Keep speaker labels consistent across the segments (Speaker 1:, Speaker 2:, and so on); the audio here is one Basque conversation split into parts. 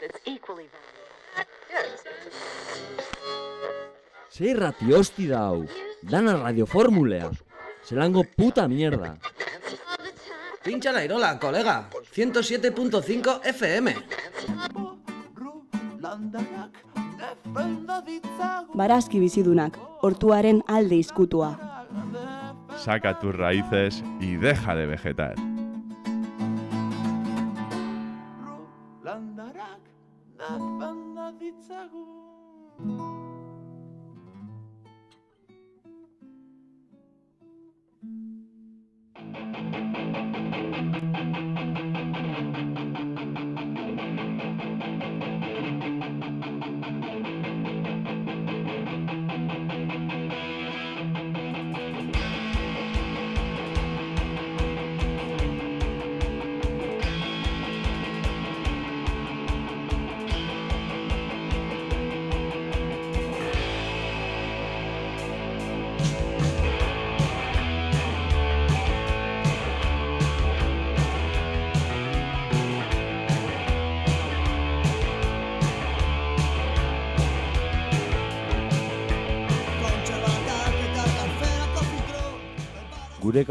Speaker 1: That's equally valuable.
Speaker 2: Ze irrati hosti da hau, dana radioformulea. Zelango puta mierda.
Speaker 3: Pincha la irola, colega. 107.5 FM.
Speaker 4: Barazki bizidunak, hortuaren alde izkutua.
Speaker 5: Saca tus raíces y deja de vegetar.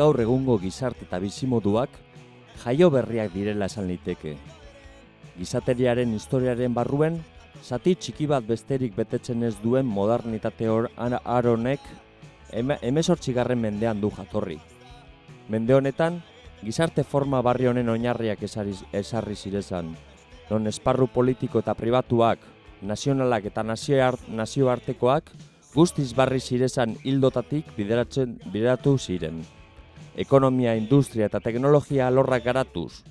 Speaker 2: Gaur egungo gizarte eta bizimoduak jaio berriak direla esan liteke. Gizateriaren historiaren barruen, zati txiki bat besterik betetzen ez duen modernitate hor aronek emezortzigarren mendean du jatorri. Mende honetan, gizarte forma barri honen oinarriak esarri zirezan, non esparru politiko eta pribatuak, nazionalak eta nazioart, nazioartekoak guztiz barri zirezan hildotatik bideratzen bideratu ziren. Ekonomia, industria eta teknologia alorrak garatuz.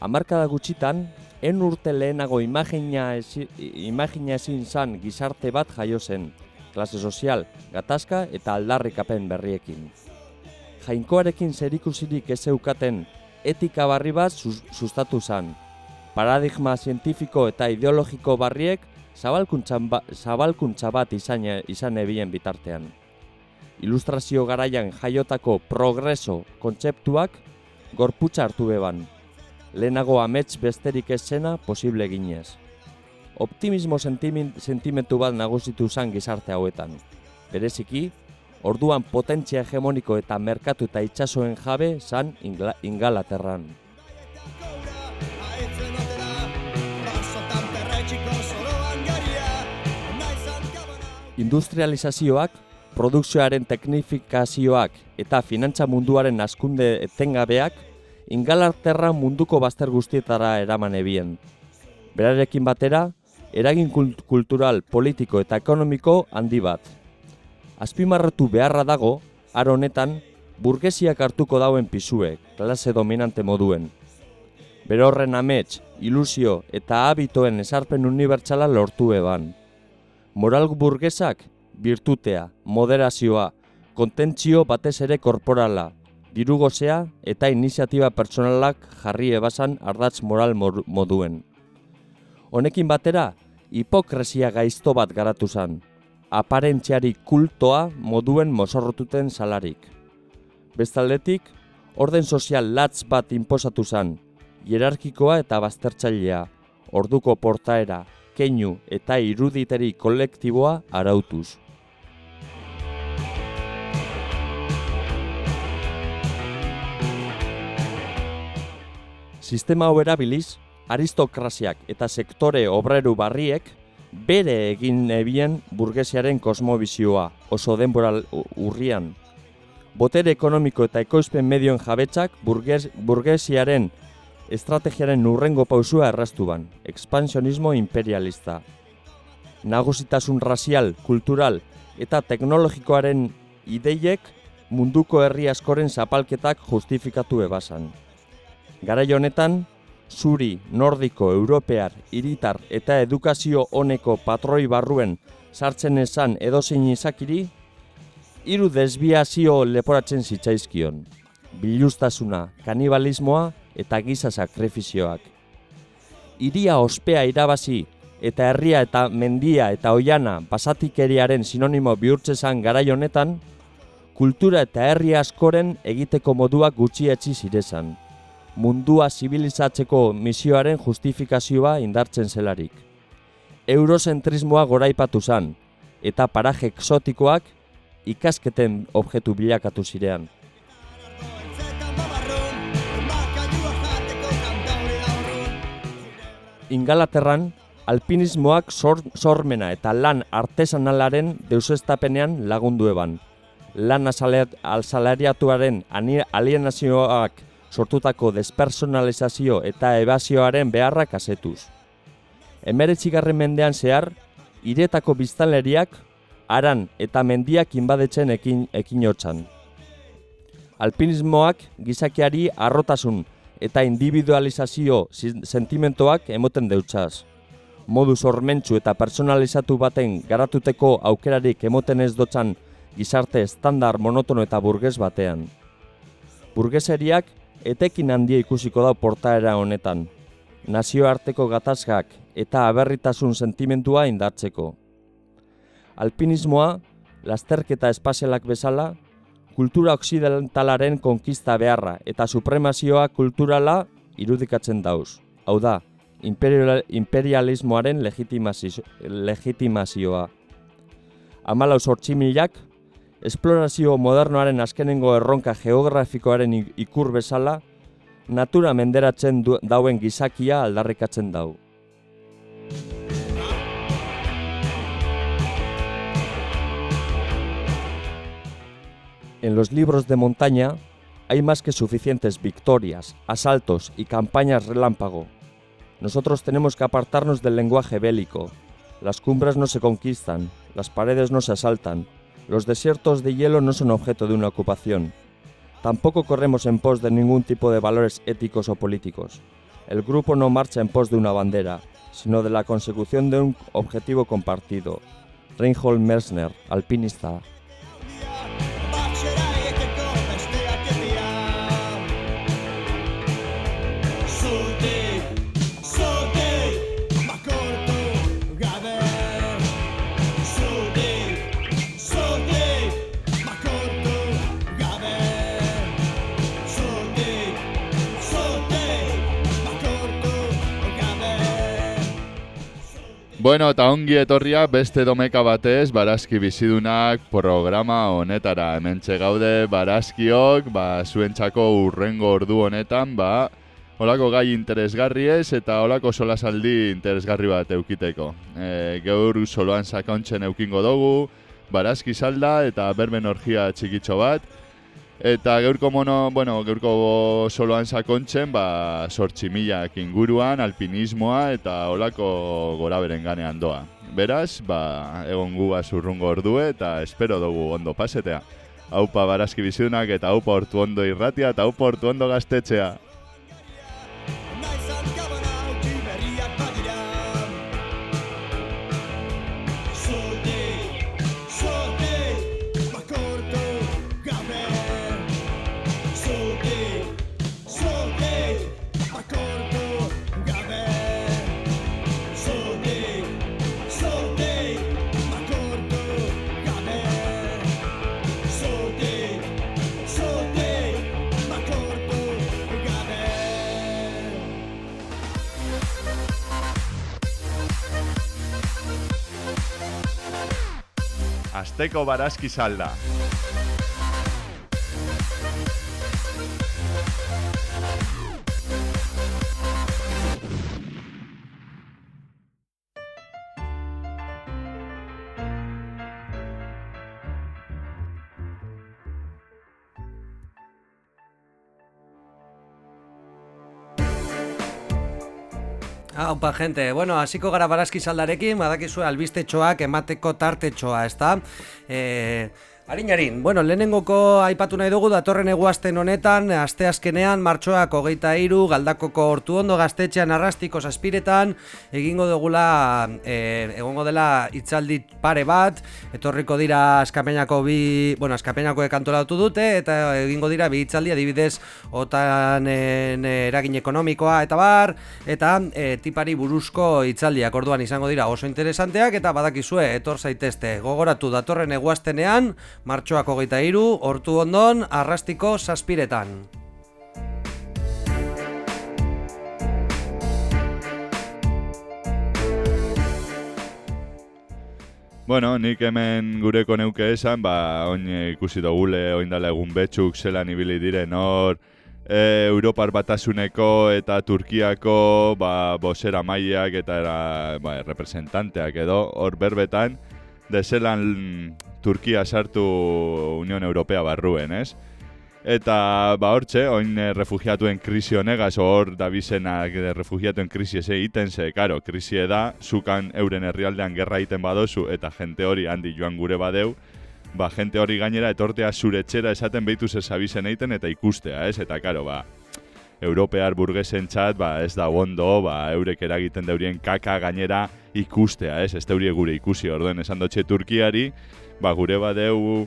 Speaker 2: Hamarkada gutxitan, en urte lehenago imagina, imagina ezin zan gizarte bat jaio zen, klase sozial, gatazka eta aldarrikapen berriekin. Jainkoarekin zerikusirik ez zeukaten etika barri bat sus- sustatu zan. Paradigma zientifiko eta ideologiko barriek zabalkuntzan ba, zabalkuntza bat izan, izan ebien bitartean. Ilustrazio garaian jaiotako progreso kontzeptuak gorputza hartu beban. Lehenago amets besterik ez zena posible ginez. Optimismo sentimentu bat nagusitu zan gizarte hauetan. Bereziki, orduan potentzia hegemoniko eta merkatu eta itsasoen jabe zan Ingalaterran. Industrializazioak, produkzioaren teknifikazioak eta finantza munduaren askunde etengabeak Ingalarterra munduko bazter guztietara eraman ebien. Berarekin batera, eragin kult- kultural, politiko eta ekonomiko handi bat. Azpimarratu beharra dago, aro honetan, burgesiak hartuko dauen pisue, klase dominante moduen. Bere horren amets, ilusio eta habitoen esarpen unibertsala lortu eban. Moral burgesak, birtutea, moderazioa, kontentzio batez ere korporala, diru gozea eta iniziatiba pertsonalak jarri ebasan ardatz moral mor- moduen. Honekin batera, hipokresia gaizto bat garatu zan, aparentziari kultoa moduen mozorrotuten salarik. Bestaldetik, orden sozial latz bat inposatu zan, hierarkikoa eta baztertzailea, orduko portaera, keinu eta iruditeri kolektiboa arautuz. Sistema hau erabiliz, aristokraziak eta sektore obreru barriek bere egin nebien burgesiaren kosmobizioa oso denbora urrian. Botere ekonomiko eta ekoizpen medioen jabetzak burges, burgesiaren estrategiaren urrengo pausua erraztu ban, expansionismo imperialista. Nagusitasun razial, kultural eta teknologikoaren ideiek munduko herri askoren zapalketak justifikatu ebasan. Garai honetan, zuri, nordiko, europear, hiritar eta edukazio honeko patroi barruen sartzen esan edozein izakiri, hiru desbiazio leporatzen zitzaizkion. Biluztasuna, kanibalismoa eta giza sakrifizioak. Hiria ospea irabazi eta herria eta mendia eta oiana basatikeriaren sinonimo bihurtzezan garai honetan, kultura eta herri askoren egiteko moduak gutxietsi zirezan. Mundua zibilizatzeko misioaren justifikazioa indartzen zelarik. Eurozentrismoa goraipatu zan, eta paraje exotikoak ikasketen objektu bilakatu zirean. Ingalaterran, alpinismoak sor, sormena eta lan artesanalaren deusestapenean lagundu eban. Lan alsalariatuaren alienazioak sortutako despersonalizazio eta ebazioaren beharrak asetuz. Emeretzigarren mendean zehar, iretako biztanleriak, aran eta mendiak inbadetzen ekin, ekin Alpinismoak gizakiari arrotasun eta individualizazio sentimentoak emoten deutxaz. Modu sormentsu eta personalizatu baten garatuteko aukerarik emoten ez dotzan gizarte estandar monotono eta burgez batean. Burgeseriak etekin handia ikusiko da portaera honetan. Nazioarteko gatazkak eta aberritasun sentimentua indartzeko. Alpinismoa, lasterketa espazialak bezala, kultura oksidentalaren konkista beharra eta supremazioa kulturala irudikatzen dauz. Hau da, imperialismoaren legitimazioa. Amalau sortximilak, esplorazio modernoaren azkenengo erronka geografikoaren ikur bezala, natura menderatzen dauen gizakia aldarrikatzen dau. En los libros de montaña hay más que suficientes victorias, asaltos y campañas relámpago. Nosotros tenemos que apartarnos del lenguaje bélico. Las cumbres no se conquistan, las paredes no se asaltan, los desiertos de hielo no son objeto de una ocupación. Tampoco corremos en pos de ningún tipo de valores éticos o políticos. El grupo no marcha en pos de una bandera, sino de la consecución de un objetivo compartido. Reinhold Mersner, alpinista,
Speaker 5: Bueno, eta ongi etorria beste domeka batez Barazki bizidunak programa honetara. Hemen gaude Barazkiok, ba, zuentzako urrengo ordu honetan, ba, holako gai interesgarri eta holako solasaldi interesgarri bat eukiteko. E, geur soloan sakontzen eukingo dugu, Barazki salda eta berben orgia txikitxo bat. Eta geurko mono, bueno, geurko soloan sakontzen, ba, sortzi milak inguruan, alpinismoa eta olako gora beren ganean doa. Beraz, ba, egon gu azurrungo ordue eta espero dugu ondo pasetea. Haupa barazki bizunak eta haupa hortu ondo irratia eta haupa hortu ondo gaztetxea. Asteko barazki salda.
Speaker 3: Aupa, gente, bueno, hasiko gara barazki saldarekin, badakizu albistetxoak emateko tartetxoa, ezta? Eh, Harin, bueno, lehenengoko aipatu nahi dugu datorren eguazten honetan, aste azkenean, martxoak hogeita iru, galdakoko hortu ondo gaztetxean arrastiko saspiretan, egingo dugula, e, egongo dela itzaldi pare bat, etorriko dira askapenako bi, bueno, askapenako ekantolatu dute, eta egingo dira bi itzaldi adibidez, otan eragin ekonomikoa eta bar, eta e, tipari buruzko itzaldiak orduan izango dira oso interesanteak, eta badakizue, etor zaitezte, gogoratu datorren eguaztenean, martxoak hogeita iru, hortu ondon, arrastiko saspiretan.
Speaker 5: Bueno, nik hemen gureko neuke esan, ba, oin ikusi dugule, oindala egun betxuk, zelan ibili diren hor, e, Europar batasuneko eta Turkiako ba, bosera maileak eta era, ba, representanteak edo, hor berbetan, deselan Turkia sartu Unión Europea barruen, ez? Eta ba hortxe, oin eh, refugiatuen krisi honegaz, hor dabizenak de refugiatuen krisi eze egiten ze, karo, krisi da, zukan euren herrialdean gerra egiten badozu, eta jente hori handi joan gure badeu, ba, jente hori gainera etortea zure txera esaten behitu zezabizen egiten eta ikustea, ez? Eta, karo, ba, europear burgesen txat, ba, ez da ondo, ba, eurek eragiten deurien kaka gainera ikustea, ez? Ez deurie gure ikusi, orduen, esan dutxe Turkiari, ba, gure badeu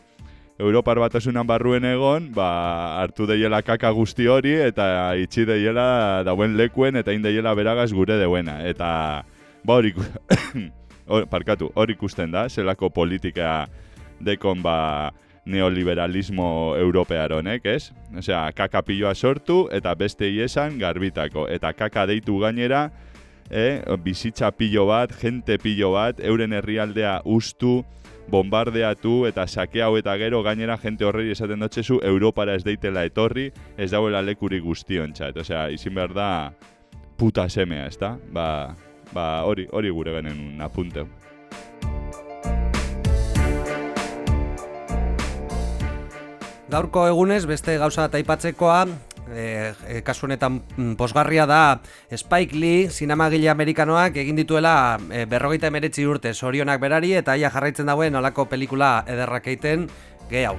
Speaker 5: Europar batasunan barruen egon, ba, hartu deiela kaka guzti hori, eta itxi deiela dauen lekuen, eta indeiela beragaz gure deuena. Eta, ba, hori, hor, parkatu, hori ikusten da, zelako politika dekon, ba, neoliberalismo europear honek, ez? Osea, kaka piloa sortu, eta beste iesan garbitako. Eta kaka deitu gainera, eh, bizitza pilo bat, jente pilo bat, euren herrialdea ustu, bombardeatu eta sakeau eta gero gainera jente horrei esaten dutxezu Europara ez deitela etorri, ez dauela lekuri guztion txat. Osea, izin behar da puta semea, ez da? Ba, ba hori, hori gure genen un apunte.
Speaker 3: Gaurko egunez beste gauza taipatzekoa e, e, kasu honetan mm, posgarria da Spike Lee sinemagile amerikanoak egin dituela e, berrogeita emeretzi urte sorionak berari eta ia jarraitzen dauen olako pelikula ederrak egiten gehi hau.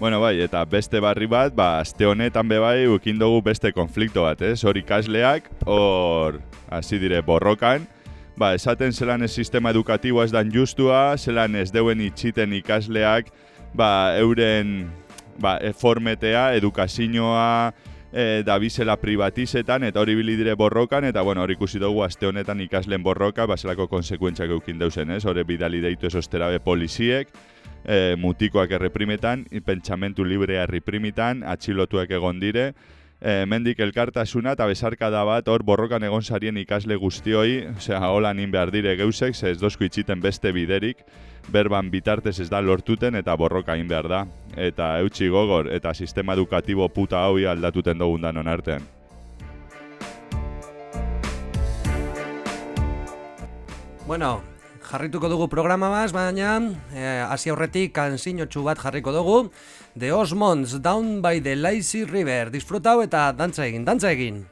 Speaker 5: Bueno, bai, eta beste barri bat, ba, aste honetan be bai, ukin dugu beste konflikto bat, ez? Hor ikasleak, hor, hasi dire, borrokan, ba, esaten zelan ez sistema edukatiboa ez dan justua, zelan ez deuen itxiten ikasleak, ba, euren ba, formetea, edukazioa, e, da bizela privatizetan, eta hori bilidire borrokan, eta bueno, hori ikusi dugu aste honetan ikasleen borroka, baselako konsekuentziak eukin deusen, ez? Hore bidali deitu esosterabe poliziek, e, mutikoak erreprimetan, pentsamentu librea erreprimitan, atxilotuak egon dire, e, mendik elkartasuna eta besarka da bat hor borrokan egon sarien ikasle guztioi, osea, hola nin behar dire geusek, ez dozku itxiten beste biderik, berban bitartez ez da lortuten eta borroka egin behar da. Eta eutxi gogor eta sistema edukatibo puta hau aldatuten dugun danon artean.
Speaker 3: Bueno, jarrituko dugu programa baz, baina eh, hasi aurretik kanzinotxu bat jarriko dugu. The Osmonds Down by the Lazy River. Disfrutau eta dantza egin, dantza egin.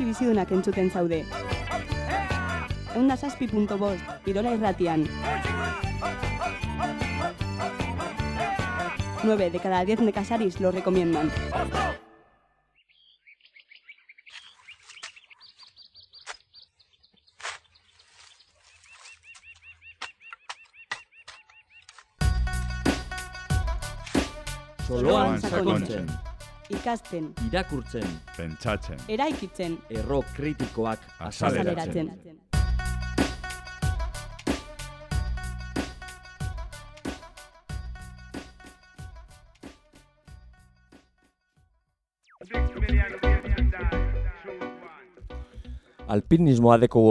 Speaker 4: Barazki bizidunak entzuten zaude. Eunda zazpi punto bost, Irola irratian. 9 de cada 10 necasaris lo recomiendan. Ikasten,
Speaker 2: irakurtzen,
Speaker 5: Pentsatzen.
Speaker 4: eraikitzen,
Speaker 2: erro kritikoak
Speaker 5: Azaleratzen.
Speaker 2: Alpinismoa deko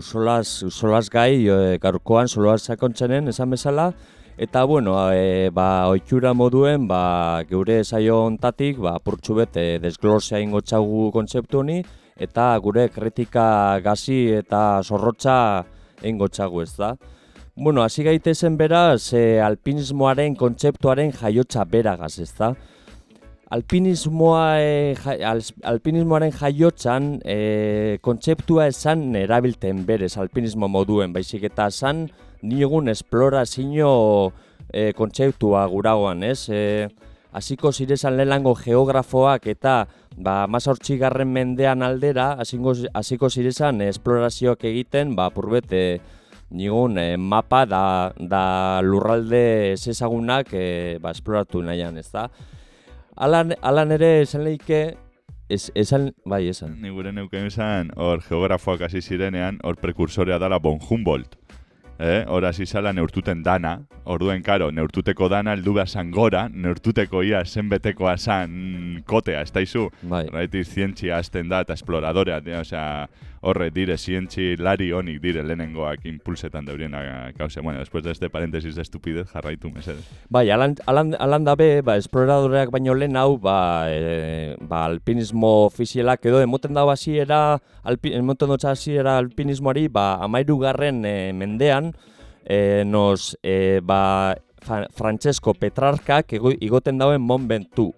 Speaker 2: solas, solas gai, e, gaurkoan solas sakontzenen esan bezala, eta bueno, e, ba, oitxura moduen, ba, geure saio ontatik, ba, purtsu bet, e, desglosea ingo txagu kontzeptu honi, eta gure kritika gazi eta zorrotza ingo txagu ez da. Bueno, hasi gaitezen beraz, e, alpinismoaren kontzeptuaren jaiotza beragaz ez da alpinismoa, e, ja, al- alpinismoaren jaiotzan e, kontzeptua esan erabilten berez alpinismo moduen, baizik eta esan niogun esplorazio e, kontzeptua guragoan, ez? E, hasiko zirezan lehenango geografoak eta ba, mazortzigarren mendean aldera, hasiko, hasiko zirezan esplorazioak egiten, ba, purbet, e, nigun e, mapa da, da lurralde ez ezagunak e, ba, esploratu nahian, ez da? Alan, alan ere esan lehike, es, esan, bai, esan.
Speaker 5: Ni gure neuken esan, hor geografoak hasi zirenean, hor prekursorea dala Bon Humboldt. Eh? Hor hasi zala neurtuten dana, orduen karo, neurtuteko dana heldu behar gora, neurtuteko ia zenbetekoa zan kotea, ez daizu?
Speaker 2: Bai.
Speaker 5: Raiti zientzia hasten da eta esploradorea, osea, horre dire zientzi lari honik dire lehenengoak impulsetan daurienak gauze. Bueno, después de este paréntesis de estupidez, jarraitu mesedez.
Speaker 2: Bai, alan, alan, alan dabe, ba, esploradoreak baino lehen hau, ba, e, ba, alpinismo ofizialak edo emoten da hasiera alpi, emoten dutza hasiera alpinismoari, ba, amairugarren e, mendean, e, nos, e, ba, Francesco Petrarkak igoten dauen Mont Ventoux.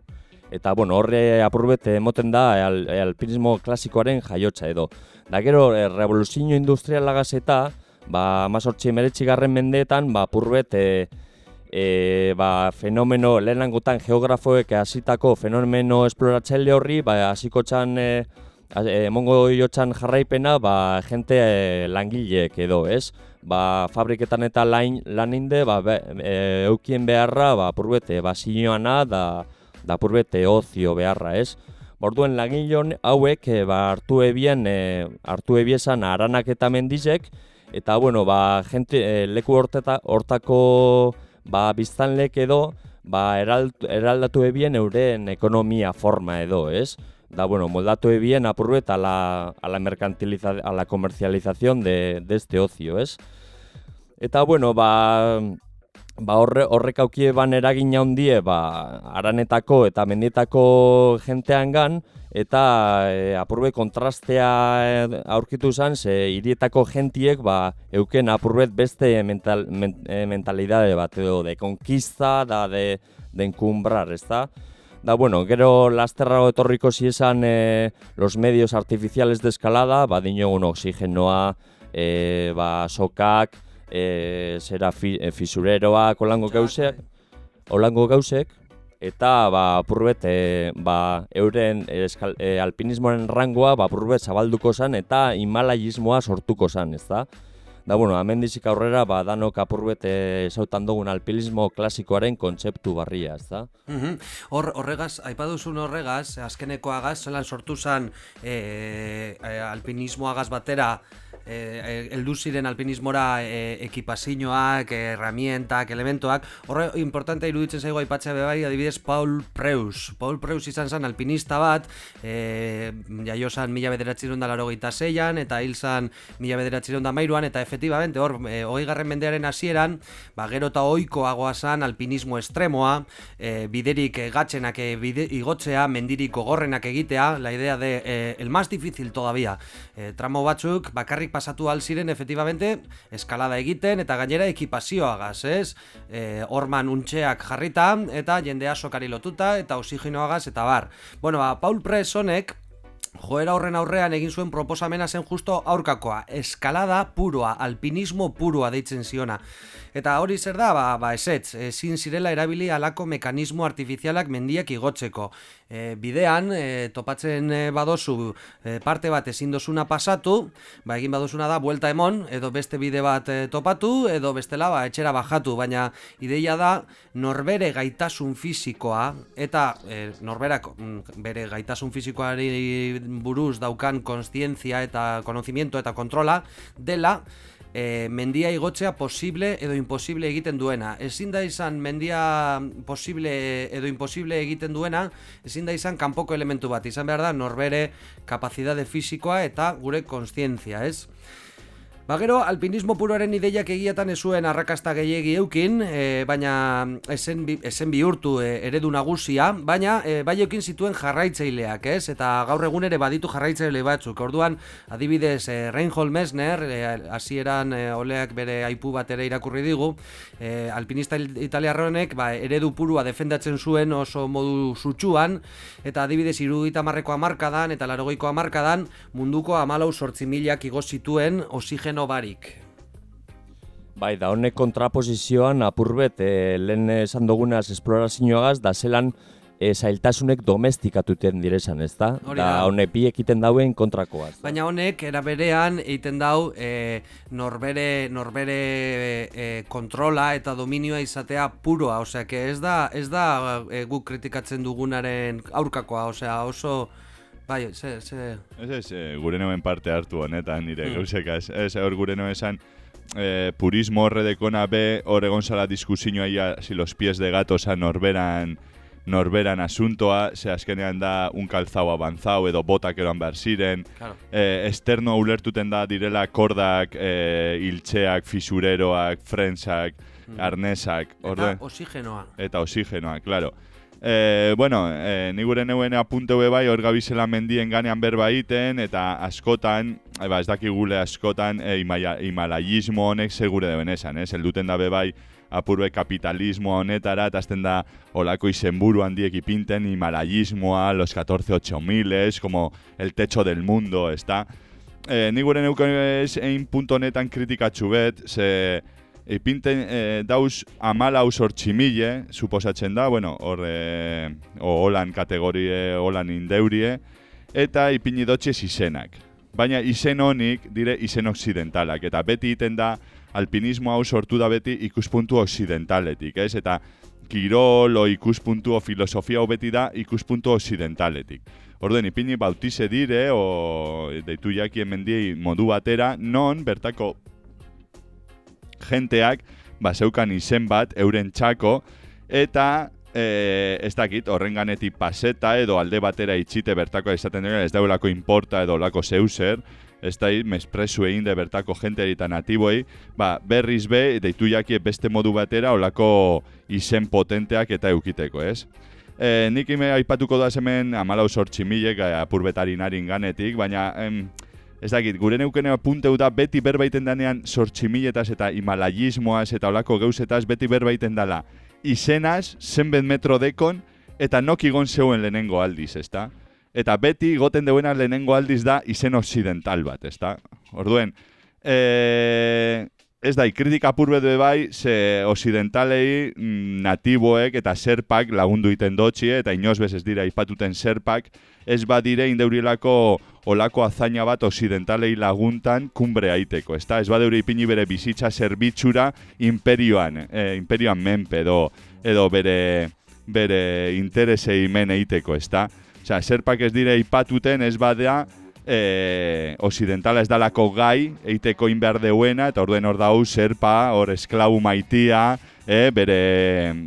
Speaker 2: Eta, bueno, horre apurbet emoten da al, alpinismo klasikoaren jaiotza edo. Da gero, e, revoluzio industrialagaz eta, ba, mazortzi meretxigarren mendeetan, ba, apurbet, e, e, ba, fenomeno, lehenangotan geografoek hasitako fenomeno esploratzaile horri, ba, hasiko txan, e, e, emongo jotxan jarraipena, ba, jente e, langileek edo, ez? Ba, fabriketan eta lain, lan inde, ba, be, e, eukien beharra, ba, purbete, basioana, da, da purbete ozio beharra, ez? Orduen langile hon- hauek e, ba, hartu ebien, e, hartu ebiesan aranak eta mendizek, eta bueno, ba, gente, e, leku horteta, hortako ba, biztanlek edo ba, eralt, eraldatu ebien euren ekonomia forma edo, ez? Da, bueno, moldatu ebien apurbet a la, a la, mercantiliza, a la comercialización de, de este ocio, ez? Eta, bueno, ba, ba horre, horrek aukie ban eragin handie ba, aranetako eta mendietako jenteangan eta e, apurbe kontrastea aurkitu zen, ze hirietako gentiek ba, euken apurbet beste mental, men, e, mentalidade bat edo de conquista, da de, de encumbrar, ez da? Bueno, gero lasterrago etorriko ziesan e, los medios artificiales de escalada, ba, dinogun oxigenoa, e, ba, sokak, e, zera fi, e, fisureroak, olango gauzek, olango gauzek, eta ba, apurbet, e, ba, euren eskal, e, alpinismoaren rangoa ba, apurbet zabalduko zen eta himalayismoa sortuko ez da? Da, bueno, amendizik aurrera, ba, danok apurbet e, esautan dugun alpinismo klasikoaren kontzeptu barria, ez da?
Speaker 3: Mhm. Hor, horregaz, aipaduzun horregaz, azkenekoagaz, zelan sortu zen e, e, alpinismoagaz batera, e, heldu ziren alpinismora e, ekipazioak, herramientak, elementoak, horre importante iruditzen zaigu aipatzea bebai, adibidez Paul Preus. Paul Preus izan zen alpinista bat, e, jaio zen mila bederatziron da laro zeian, eta hil zen mila bederatziron da mairuan, eta efectivamente, hor, e, hogei garren mendearen hasieran, ba, gero eta oikoagoa zan alpinismo estremoa, e, biderik gatzenak e, bide, igotzea, mendirik gogorrenak egitea, la idea de e, el más difícil todavía. E, tramo batzuk bakarrik pasatu ziren efectivamente eskalada egiten eta gainera ekipazioagaz, ez? E, orman untxeak jarrita eta jendea sokari lotuta eta oxigenoagaz eta bar. Bueno, ba, Paul Press honek Joera horren aurrean egin zuen proposamena zen justo aurkakoa, eskalada puroa, alpinismo puroa deitzen ziona. Eta hori zer da, ba, ba esetz, ezin zirela erabili alako mekanismo artifizialak mendiak igotzeko. E, bidean, e, topatzen e, badozu e, parte bat ezin dozuna pasatu, ba egin badozuna da buelta emon, edo beste bide bat e, topatu, edo bestela ba, etxera bajatu, baina ideia da norbere gaitasun fisikoa, eta e, norberak mm, bere gaitasun fisikoari buruz daukan konstientzia eta konozimiento eta kontrola dela e, mendia igotzea posible edo imposible egiten duena. Ezin da izan mendia posible edo imposible egiten duena, ezin da izan kanpoko elementu bat. Izan behar da norbere kapazidade fisikoa eta gure konstientzia, ez? Ba gero, alpinismo puroaren ideiak egiatan ez zuen arrakasta gehiegi eukin, e, baina esen, bi, esen bihurtu e, eredu nagusia, baina e, bai eukin zituen jarraitzaileak, ez? Eta gaur egun ere baditu jarraitzaile batzuk. Orduan, adibidez, e, Reinhold Messner, hasieran e, oleak bere aipu bat ere irakurri digu, e, alpinista italiarronek ba, eredu purua defendatzen zuen oso modu sutsuan, eta adibidez, irudita marreko amarkadan eta larogeiko amarkadan munduko amalau sortzi milak igo zituen oxigeno barik.
Speaker 2: Bai, da honek kontraposizioan apurbet, e, lehen esan dugunaz esplorazioagaz, da zelan e, zailtasunek domestikatuten direzan, ez da?
Speaker 3: Hori
Speaker 2: Da
Speaker 3: da.
Speaker 2: honek bi ekiten dauen kontrakoaz.
Speaker 3: Baina honek, era berean, egiten dau e, norbere, norbere e, kontrola eta dominioa izatea puroa, osea, ez da, ez da e, guk kritikatzen dugunaren aurkakoa, osea, oso... Bai, ze, ze...
Speaker 5: Ez ez, e, gure noen parte hartu honetan nire
Speaker 3: Mm.
Speaker 5: gauzekaz. Ez, hor gure noen esan, e, purismo horre dekona be, hor egon zala diskusioa ia, si los pies de gato, oza, norberan, norberan asuntoa, ze azkenean da un calzao avanzao edo botak eroan behar ziren,
Speaker 3: Claro.
Speaker 5: e, esterno ulertuten da direla kordak, e, iltxeak, fisureroak, frentsak, arnesak, orde?
Speaker 3: Eta oxigenoa.
Speaker 5: eta oxigenoa, claro. E, bueno, e, ni gure neuen apunte hue bai, hor gabizela mendien ganean berba egiten, eta askotan, e, ba, ez dakigule askotan, e, himalayismo honek segure deben esan, ez? Elduten da be bai, apurbe kapitalismo honetara, eta azten da olako izenburu handiek ipinten, himalayismoa, los 14-8000, es como el techo del mundo, ez da? E, ni gure neuko ez punto honetan kritikatxu bet, ze ipinten e, dauz amalau sortximile, suposatzen da, bueno, hor, e, o holan kategorie, holan indeurie, eta ipini dotxez izenak. Baina izen honik dire izen occidentalak, eta beti iten da alpinismo hau sortu da beti ikuspuntu occidentaletik, ez? Eta kirol o ikuspuntu o filosofia hau beti da ikuspuntu occidentaletik. Orduen, ipini bautize dire, o deitu jakien mendiei modu batera, non bertako jenteak ba, zeukan izen bat euren txako, eta e, ez dakit, horren ganetik paseta edo alde batera itxite bertako esaten dira, ez daulako importa edo lako zeuser, ez da mespresu egin de bertako jenteri eta natiboei, ba, berriz be, deitu jakie beste modu batera olako izen potenteak eta eukiteko, ez? E, nik ime aipatuko da hemen amalau sortxi milek eh, apurbetarinarin ganetik, baina em, ez dakit, gure neukene apunteu da beti berbaiten danean sortximiletaz eta himalayismoaz eta olako geuzetaz beti berbaiten dala izenaz, zenbet metro dekon, eta nok igon zeuen lehenengo aldiz, ezta? Eta beti goten deuena lehenengo aldiz da izen occidental bat, ezta? Orduen, e, ez da, kritika apur be bai, ze occidentalei mm, natiboek eta serpak lagundu iten dotxie, eta inoz bez ez dira ipatuten serpak, ez badire indeurielako olako azaina bat occidentalei laguntan kumbre aiteko, ezta? Ez badeure ipini bere bizitza zerbitzura imperioan, eh, imperioan menpe edo, edo bere, bere interesei men eiteko, ezta? Osea, serpak ez dire ipatuten ez badea e, occidentala ez dalako gai, eiteko inbehar deuena, eta orduen hor dau serpa, hor esklabu maitia, e, bere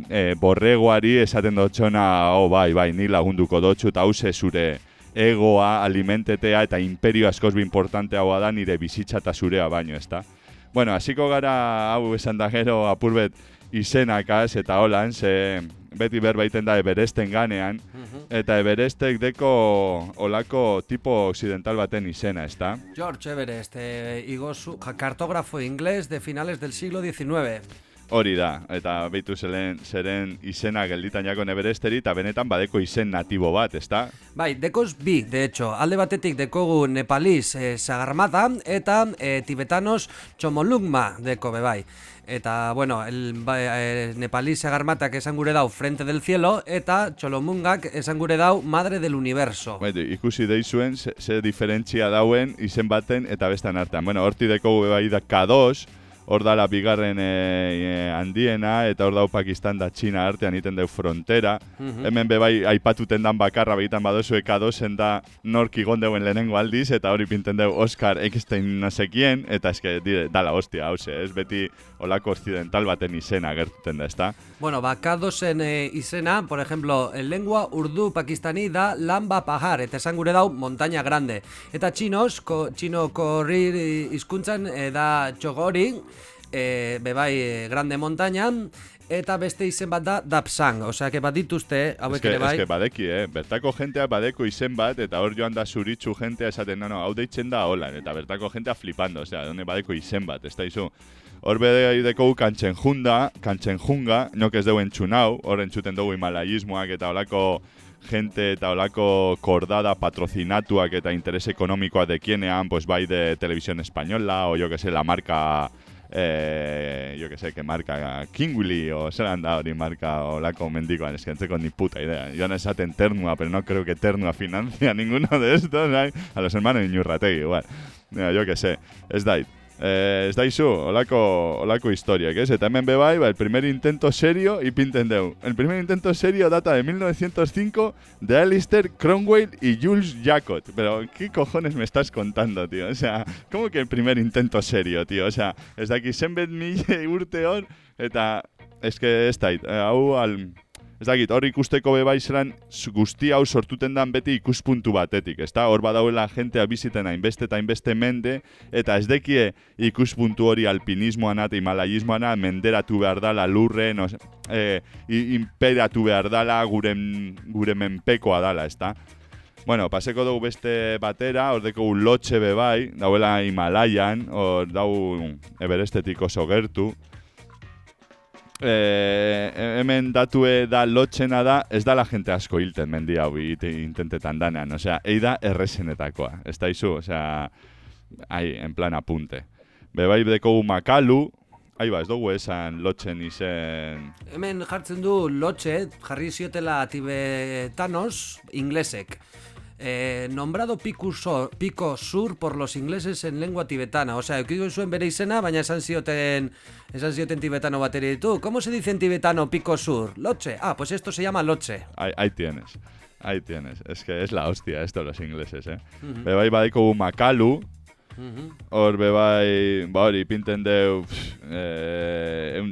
Speaker 5: e, borregoari esaten dotxona, oh, bai, bai, ni lagunduko dotxu, eta hause zure egoa, alimentetea, eta imperio askoz bi importanteagoa da nire bizitza eta zurea baino, ezta? Bueno, hasiko gara hau esan da gero apurbet izenakaz eta holan, ze beti berbaiten da Everesten ganean, eta Everestek deko olako tipo occidental baten izena, ezta?
Speaker 3: George Everest, eh, igozu, inglés de finales del siglo XIX.
Speaker 5: Hori da, eta beitu zeren, zeren izena gelditan jakon Everesteri, eta benetan badeko izen natibo bat, ezta?
Speaker 3: Bai, dekoz bi, de hecho, alde batetik dekogu nepaliz eh, sagarmata eta eh, tibetanos chomolungma deko be bai. Eta, bueno, el, ba, eh, nepaliz sagarmatak esan gure dau frente del cielo eta cholomungak esan gure dau madre del universo.
Speaker 5: Baitu, ikusi deizuen ze, ze diferentzia dauen izen baten eta bestan artean. Bueno, horti deko bai da K2, hor dala bigarren e, e, handiena, eta hor dau Pakistan da Txina artean iten deu frontera. Hemen be bai aipatuten dan bakarra begitan badozue K2en da nork igon deuen lehenengo aldiz, eta hori pinten deu Oscar Eckstein no sekien, eta eske dire, dala hostia, hause, ez beti olako occidental baten izena gertuten da, ezta?
Speaker 3: Bueno, bakadosen eh, izena, por ejemplo, en lengua urdu pakistani da Lamba Pahar, eta esan gure dau montaña grande. Eta txinos, ko, txino korri hizkuntzan eh, da txogori, eh, bebai eh, grande montaña, eta beste izen bat da Dapsang, osea, que bat dituzte, hauek ere bai.
Speaker 5: eske badeki, eh? Bertako jentea badeko izen bat, eta hor joan da zuritzu jentea esaten, no, no, hau deitzen da holan, eta bertako jentea flipando, osea, donde badeko izen bat, ez da izu. Hor bede deko kantxen junda, kantxen junga, nok ez deuen txunau, hor entzuten dugu himalayismoak eta olako gente eta olako kordada patrocinatuak eta interes ekonomikoa dekienean, pues bai de televisión española, o yo que sé, la marca eh, yo que sé, que marca Kingwilly o zelan da hori marca olako mendikoan, es que entzeko ni puta idea. Joan esaten Ternua, pero no creo que Ternua financia ninguno de estos, a los hermanos Iñurrategi, igual. Yo que sé, ez dait. Eh, ez daizu, olako, olako historiak, ez? Eta hemen bebai, ba, el primer intento serio y pinten deu. El primer intento serio data de 1905 de Alistair Cromwell y Jules Jacot. Pero, ¿qué cojones me estás contando, tío? O sea, ¿cómo que el primer intento serio, tío? O sea, ez daki zenbet mile urte hor, eta ez dait, eh, hau al... Ez dakit, hor ikusteko bebai zelan z- guzti hau sortuten dan beti ikuspuntu batetik, ezta? Hor badauela jentea biziten hainbeste eta hainbeste mende, eta ez dekie ikuspuntu hori alpinismoana eta himalayismoana menderatu behar dala lurren, os, i- imperatu behar dala gure, gure menpekoa dala, ezta? Bueno, paseko dugu beste batera, hor deko lotxe bebai, dauela Himalayan, hor dau Everestetik oso gertu. Eh, hemen datue da lotxena da, ez da la gente asko hilten mendi hau intentetan danean, osea, ei da errezenetakoa, ez da izu, osea, ai, en plan apunte. Bebai deko makalu, Ai ba, ez dugu esan lotxen izen...
Speaker 3: Hemen jartzen du lotxe, jarri ziotela tibetanos inglesek. Eh, nombrado Pico Sur, Pico Sur por los ingleses en lengua tibetana. O sea, eukiko zuen bere izena, baina esan zioten, esan zioten tibetano bateri ditu. ¿Cómo se dice en tibetano Pico Sur? Loche. Ah, pues esto se llama Loche.
Speaker 5: Ahí, ahí tienes. Ahí tienes. Es que es la hostia esto los ingleses, eh. Bebai badiko makalu, hor bebai, ba hori, pinten deu, eh,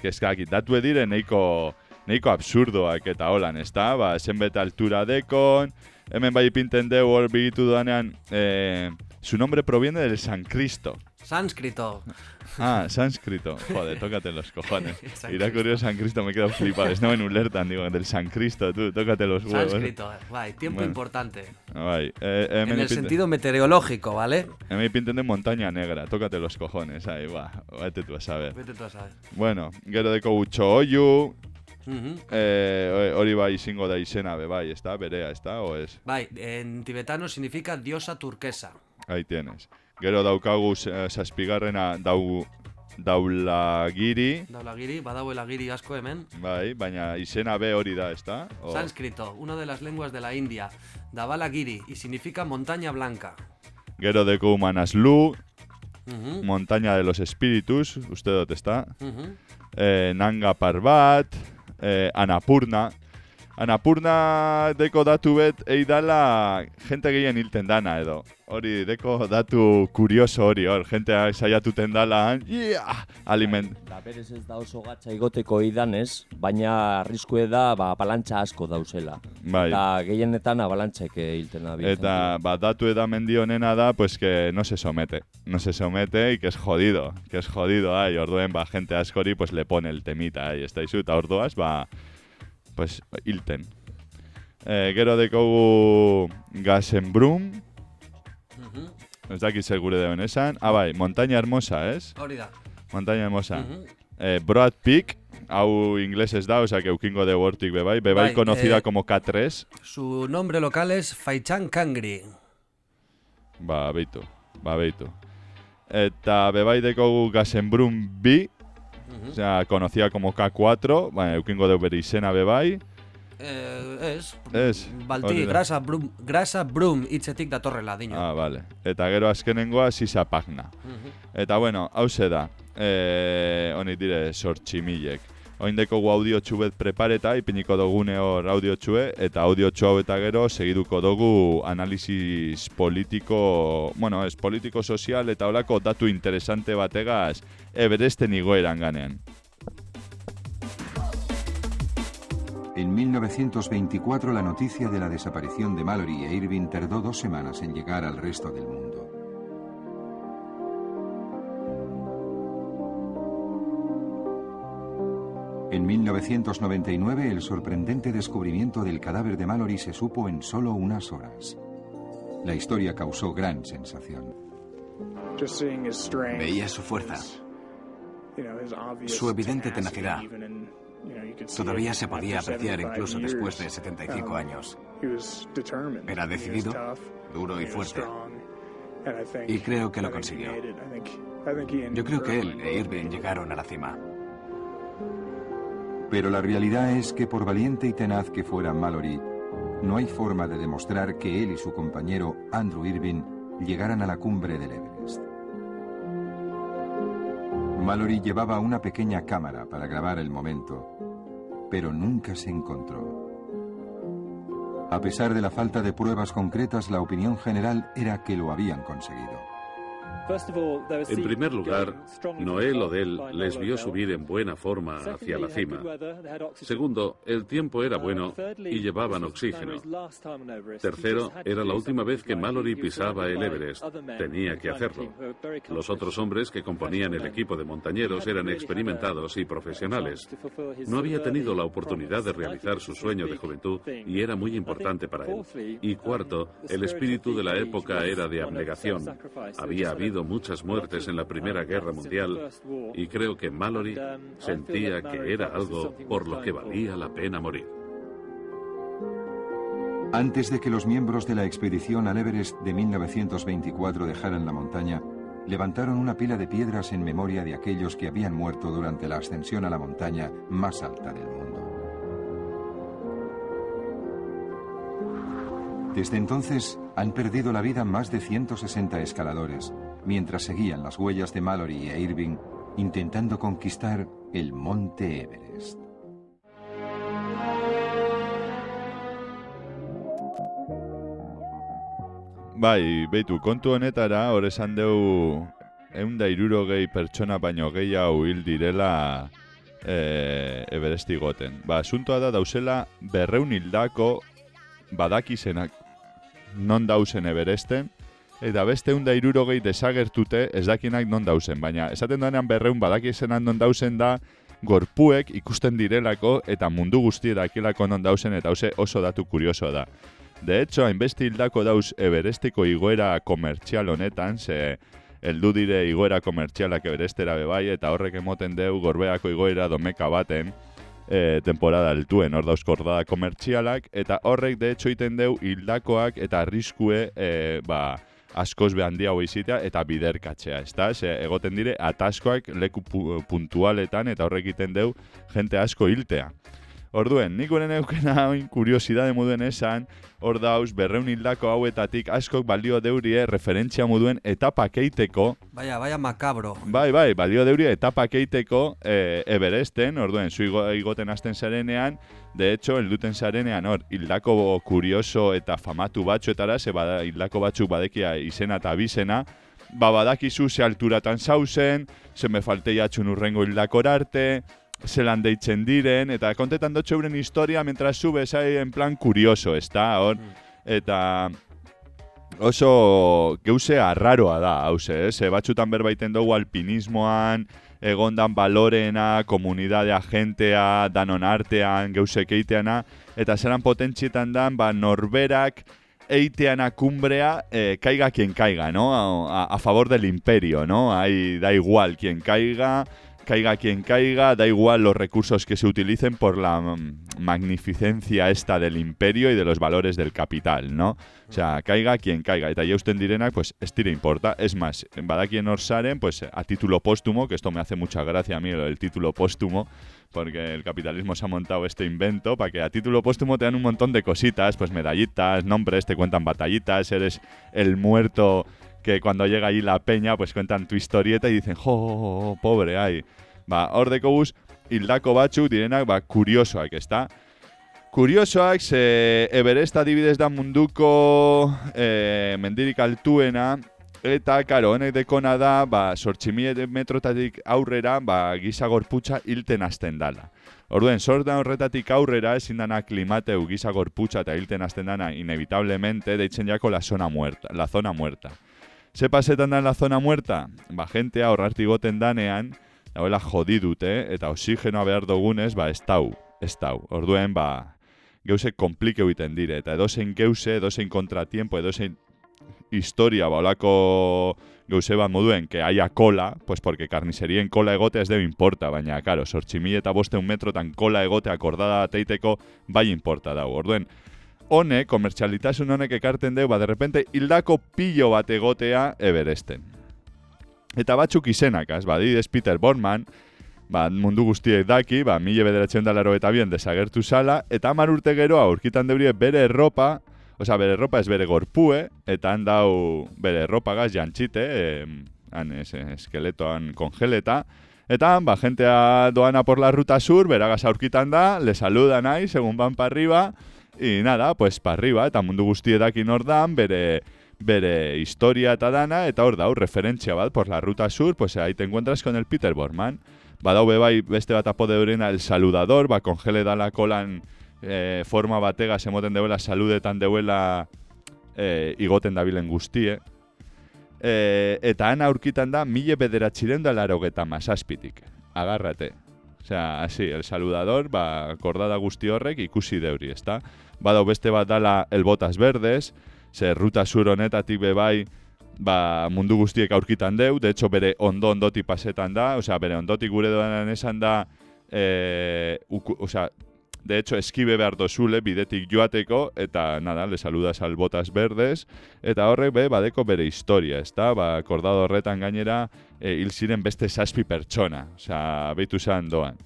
Speaker 5: que eskakit, datue dire neiko, neiko absurdoak eta holan, ez da? Ba, zenbet altura dekon, hemen bai pinten deu hor bigitu duanean, eh, su nombre proviene del San Cristo.
Speaker 3: Sánscrito.
Speaker 5: Ah, sánscrito. Joder, tócate los cojones.
Speaker 3: San
Speaker 5: Irakurri San Cristo me quedo flipado. Ez nauen ulertan, digo, del San Cristo, tú, tócate los huevos.
Speaker 3: Sánscrito. Bai, tiempo
Speaker 5: Bueno.
Speaker 3: importante.
Speaker 5: Bai, eh,
Speaker 3: En el
Speaker 5: ipinten-
Speaker 3: sentido meteorológico, ¿vale?
Speaker 5: Hemen ipinten de montaña negra, tócate los cojones, ahí, va, vete tú a saber.
Speaker 3: Vete tú a saber.
Speaker 5: Bueno, gero deko utxo
Speaker 3: Ujú.
Speaker 5: eh, hori bai izango da izena be bai, ezta, berea, ezta, o ez?
Speaker 3: Bai, en tibetano significa diosa turquesa.
Speaker 5: Ahí tienes. Gero daukagu eh, zazpigarrena dau, daulagiri,
Speaker 3: Daulagiri, badauela giri asko hemen.
Speaker 5: bai, baina izena be hori da, ezta? O-
Speaker 3: Sánscrito, una de las lenguas de la India. Dabalagiri, y significa montaña blanca.
Speaker 5: Gero deko Manaslu,
Speaker 3: Ujú,
Speaker 5: montaña de los espíritus, uste dut, ezta?
Speaker 3: ujú.
Speaker 5: eh, Nanga Parbat, eh, Anapurna. Anapurna deko datu bet eidala jente gehien hilten dana edo. Hori deko datu kurioso hori, hor, jentea saiatuten dala, yeah! aliment.
Speaker 2: Da berez ez da oso gatza igoteko idanez, baina arriskue da ba, balantza asko dauzela.
Speaker 5: Bai.
Speaker 2: Eta gehienetan abalantxek eh, hilten da.
Speaker 5: Eta ba, datu edamendi honena da, pues que no se somete. No se somete y que es jodido. Que es jodido, ai, orduen, ba, gente askori, pues le pone el temita, ai, ez daizu, eta orduaz, ba, pues, hilten. E, gero dekogu Gasenbrum, ez dakit zer gure deuen esan. Ah, bai, Montaña Hermosa, ez?
Speaker 3: Hori da.
Speaker 5: Montaña Hermosa.
Speaker 3: Mhm.
Speaker 5: Eh, Broad Peak, hau ingleses da, osea, que eukingo de Wortik bebai, bebai
Speaker 3: Bai,
Speaker 5: conocida
Speaker 3: eh,
Speaker 5: como K3.
Speaker 3: Su nombre local es Faichan Kangri.
Speaker 5: Ba, beitu, ba, beitu. Eta bebai dekogu Gasenbrum B, osea, conocida como K4, ba, eukingo de bere izena bebai.
Speaker 3: Eh, ez,
Speaker 5: Ez,
Speaker 3: Balti, grasa brum, grasa brum hitzetik datorrela, dino.
Speaker 5: Ah, vale. Eta gero azkenengoa Sisa Pagna. Eta bueno, hause da. Eh, honik dire sortximilek. Oin dekogu audio txubet prepareta, ipiniko dogune hor audio txue, eta audio hau eta gero segiduko dugu analisis politiko, bueno, ez politiko sozial eta holako datu interesante bategaz Everesten igoeran ganean.
Speaker 6: En 1924 la noticia de la desaparición de Mallory e Irving tardó dos semanas en llegar al resto del mundo. En 1999 el sorprendente descubrimiento del cadáver de Mallory se supo en solo unas horas. La historia causó gran sensación.
Speaker 7: Veía su fuerza, su evidente tenacidad. Todavía se podía apreciar incluso después de 75 años. Era decidido, duro y fuerte. Y creo que lo consiguió. Yo creo que él e Irving llegaron a la cima.
Speaker 6: Pero la realidad es que por valiente y tenaz que fuera Mallory, no hay forma de demostrar que él y su compañero Andrew Irving llegaran a la cumbre del Everest. Mallory llevaba una pequeña cámara para grabar el momento, pero nunca se encontró. A pesar de la falta de pruebas concretas, la opinión general era que lo habían conseguido.
Speaker 8: En primer lugar, Noel Odell les vio subir en buena forma hacia la cima. Segundo, el tiempo era bueno y llevaban oxígeno. Tercero, era la última vez que Mallory pisaba el Everest. Tenía que hacerlo. Los otros hombres que componían el equipo de montañeros eran experimentados y profesionales. No había tenido la oportunidad de realizar su sueño de juventud y era muy importante para él. Y cuarto, el espíritu de la época era de abnegación. Había muchas muertes en la Primera Guerra Mundial y creo que Mallory sentía que era algo por lo que valía la pena morir.
Speaker 6: Antes de que los miembros de la expedición al Everest de 1924 dejaran la montaña, levantaron una pila de piedras en memoria de aquellos que habían muerto durante la ascensión a la montaña más alta del mundo. Desde entonces han perdido la vida más de 160 escaladores, mientras seguían las huellas de Mallory e Irving intentando conquistar el monte Everest.
Speaker 5: Bai, beitu, kontu honetara, hor esan deu, egun da irurogei pertsona baino gehiago hil direla e, Everesti goten. Ba, asuntoa da dauzela berreun hildako badakizenak non dausen Everesten, eta beste egun da irurogei desagertute ez dakinak non dausen, baina esaten duenean berreun badakizenak non dausen da gorpuek ikusten direlako eta mundu guzti dakilako non dausen eta hause oso datu kurioso da. De hecho, hainbeste hildako dauz Everesteko igoera komertzial honetan, ze heldu dire igoera komertzialak Everestera bebai, eta horrek emoten deu gorbeako igoera domeka baten, e, temporada altuen, hor dauz kordada komertzialak, eta horrek de hecho iten deu hildakoak eta arriskue e, ba, askoz be handiago izitea eta biderkatzea, ezta? Ze egoten dire ataskoak leku pu puntualetan eta horrek iten deu jente asko hiltea. Orduen, nik guren eukena oin kuriosidade moduen esan, hor dauz, berreun hildako hauetatik askok balio deurie referentzia moduen etapa keiteko.
Speaker 3: Baina, baina makabro.
Speaker 5: Bai, bai, balio deurie etapa keiteko e, Everesten, orduen, zu igo, igoten hasten zarenean, de hecho, elduten zarenean, hor, hildako kurioso eta famatu batzuetara, ze bada, hildako batzuk badekia izena eta bizena, ba badakizu ze alturatan zauzen, ze me faltei atxun urrengo hildakor arte, zelan deitzen diren, eta kontetan dotxe euren historia, mientras subes ahí en plan curioso, ezta, hor, eta oso geuse arraroa da, hause, eh? ze batzutan berbaiten dugu alpinismoan, egondan balorena, komunidadea, gentea, danon artean, geuse keiteana, eta potentzietan dan, ba, norberak, eiteana kumbrea, eh, caiga quien caiga, ¿no? A, a, a favor del imperio, ¿no? Ahí da igual quien caiga, caiga quien caiga, da igual los recursos que se utilicen por la mm, magnificencia esta del imperio y de los valores del capital, ¿no? O sea, caiga quien caiga. Eta jausten direnak, pues, estire importa. Es más, badakien orsaren, pues, a título póstumo, que esto me hace mucha gracia a mí, del título póstumo, porque el capitalismo se ha montado este invento para que a título póstumo te dan un montón de cositas, pues medallitas, nombres, te cuentan batallitas, eres el muerto que cuando llega allí la peña, pues cuentan tu historieta y dicen, jo, jo, jo, pobre, ai. Ba, hor dekoguz, hildako batzuk direnak, ba, kuriosoak, ezta? Kuriosoak, ze Everest adibidez da munduko e, mendirik altuena, eta, karo, honek dekona da, ba, sortximie metrotatik aurrera, ba, giza gorputza hilten hasten dala. Orduen, sortan horretatik aurrera, ezin dana klimateu giza gorputza eta hilten hasten dana, inevitablemente, deitzen jako la zona muerta. La zona muerta. Ze pasetan da la zona muerta? Ba, gentea horrartik goten danean, dagoela jodidute, eta oxigenoa behar dugunez, ba, ez tau, ez. Orduen, ba, geuse komplike egiten dire, eta edozein geuse, edozein kontratiempo, edozein historia, ba, olako geuse bat moduen, que haya cola, pues porque carnicerien cola egote ez debe importa, baina, karo, sortximil eta boste un metrotan cola egote akordada teiteko, bai importa dago. Orduen, hone, komertxalitasun honek ekarten deu, ba, de repente, hildako pillo bat egotea Everesten. Eta batzuk izenakaz, ba, adibidez Peter Borman, ba, mundu guztiek daki, ba, mila bederatzen dalaro eta bien desagertu sala, eta hamar urte geroa aurkitan deurie bere erropa, osea, bere erropa ez bere gorpue, eta han dau bere erropa gaz jantxite, eh, han es, eskeletoan kongeleta, eta ba, gentea doana por la ruta sur, beragaz aurkitan da, le saludan ahí, segun van pa arriba, y nada, pues pa arriba, eta mundu guztiedakin hor dan, bere bere historia eta dana, eta hor dau, referentzia bat, por la ruta sur, pues ahí te encuentras con el Peter Borman. Badau bai beste bat apode eurena el saludador, ba, kongele dala kolan eh, forma batega semoten deuela saludetan deuela eh, igoten dabilen guztie. Eh, eta han aurkitan da, mile bederatxiren da laro geta masazpitik. Agarrate. Osea, así, el saludador, ba, kordada guzti horrek ikusi deuri, ezta? Badau beste bat dala el botas verdes, ze ruta sur honetatik be bai ba, mundu guztiek aurkitan deu, de hecho bere ondo ondoti pasetan da, osea, bere ondotik gure doanen esan da, e, uku, osea, de hecho, eskibe behar dozule bidetik joateko, eta nada, le saludas al botas verdes, eta horrek be, badeko bere historia, ezta? Ba, akordado horretan gainera, e, hil ziren beste zazpi pertsona, osea, behitu zan doan.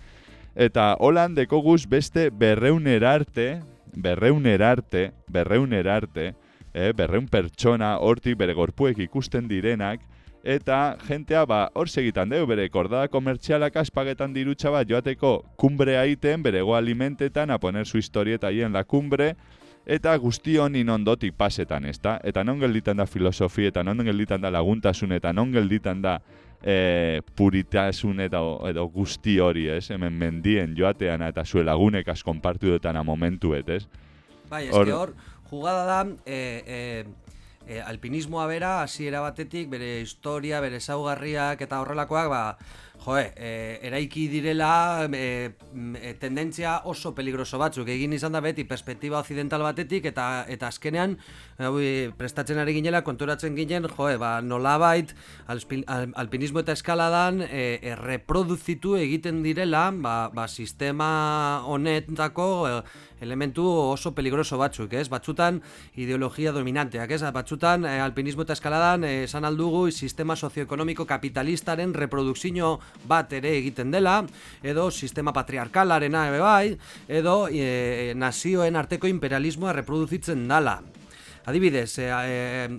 Speaker 5: Eta holan dekoguz beste berreunerarte, berreunerarte, berreunerarte, eh, berreun pertsona hortik bere gorpuek ikusten direnak, eta jentea ba, hor segitan deu, bere kordada komertzialak aspagetan dirutxa bat joateko kumbre aiten, bere go alimentetan, a poner su historieta ahí en la cumbre, eta guzti honi ondotik pasetan, ezta? Eta non gelditan da filosofi, eta non gelditan da laguntasun, eta non gelditan da e, puritasun eta edo guzti hori, ez? Hemen mendien joatean eta zue lagunek askonpartu dutana momentuet, ez?
Speaker 3: Bai, eske hor, jugada da, e, e, e, alpinismoa bera, hasiera batetik, bere historia, bere saugarriak eta horrelakoak, ba, joe, e, eraiki direla e, e, tendentzia oso peligroso batzuk. Egin izan da beti perspektiba occidental batetik eta eta azkenean hau, prestatzen ari ginela konturatzen ginen, joe, ba, nolabait alpin, alpinismo eta eskaladan e, e, reproduzitu egiten direla ba, ba, sistema honetako e, elementu oso peligroso batzuk, ez? Batzutan ideologia dominanteak, ez? Batzutan eh, alpinismo eta eskaladan eh, esan aldugu sistema sozioekonomiko kapitalistaren reprodukzio bat ere egiten dela, edo sistema patriarkalarena ebe bai, edo e, nazioen arteko imperialismoa reproduzitzen dala. Adibidez, e,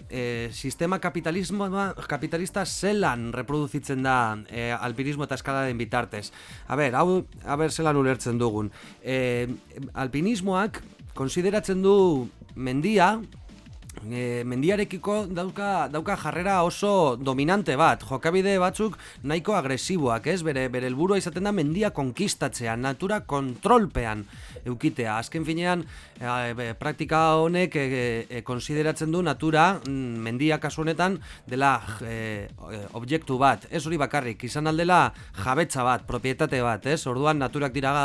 Speaker 3: e, sistema kapitalismo, kapitalista zelan reproduzitzen da e, alpinismo eta eskalaren bitartez. A ber, hau, a ber, zelan ulertzen dugun. E, alpinismoak konsideratzen du mendia, e, mendiarekiko dauka, dauka jarrera oso dominante bat, jokabide batzuk nahiko agresiboak, ez? Bere, bere helburua izaten da mendia konkistatzea, natura kontrolpean eukitea. Azken finean, e, praktika honek e, e, konsideratzen du natura mm, mendia kasu honetan dela e, objektu bat. Ez hori bakarrik, izan aldela jabetza bat, propietate bat, ez? Orduan naturak dira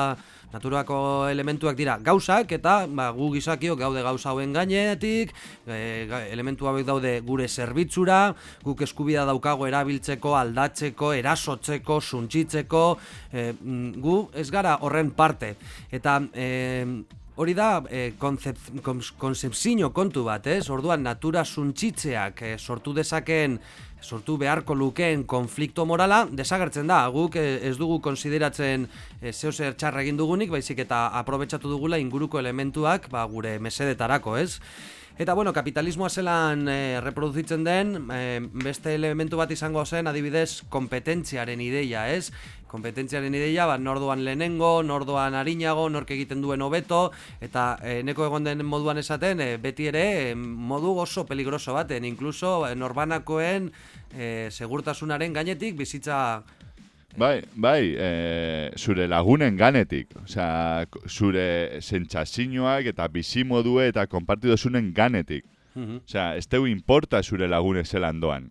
Speaker 3: naturako elementuak dira gauzak eta ba, gu gizakiok gaude gauza hauen gainetik, e, elementu hauek daude gure zerbitzura, guk eskubida daukago erabiltzeko, aldatzeko, erasotzeko, suntxitzeko, e, gu ez gara horren parte. Eta e, hori da e, konzeptzino kontu bat, ez? Orduan natura suntxitzeak e, sortu dezaken sortu beharko lukeen konflikto morala desagertzen da. Guk eh, ez dugu konsideratzen e, zeo zer txarra egin dugunik, baizik eta aprobetsatu dugula inguruko elementuak ba, gure mesedetarako, ez? Eta bueno, kapitalismoa zelan e, reproduzitzen den, beste elementu bat izango zen, adibidez, kompetentziaren ideia, ez? Kompetentziaren ideia, ba, norduan lehenengo, norduan harinago, nork egiten duen hobeto, eta e, neko egon den moduan esaten, beti ere, modu oso peligroso baten, inkluso norbanakoen e, segurtasunaren gainetik bizitza
Speaker 5: Bai, bai, e, zure lagunen ganetik, osea, zure sentsazioak eta bizimodue eta konpartido zunen ganetik. Osea, ez teu importa zure lagunek zelan doan.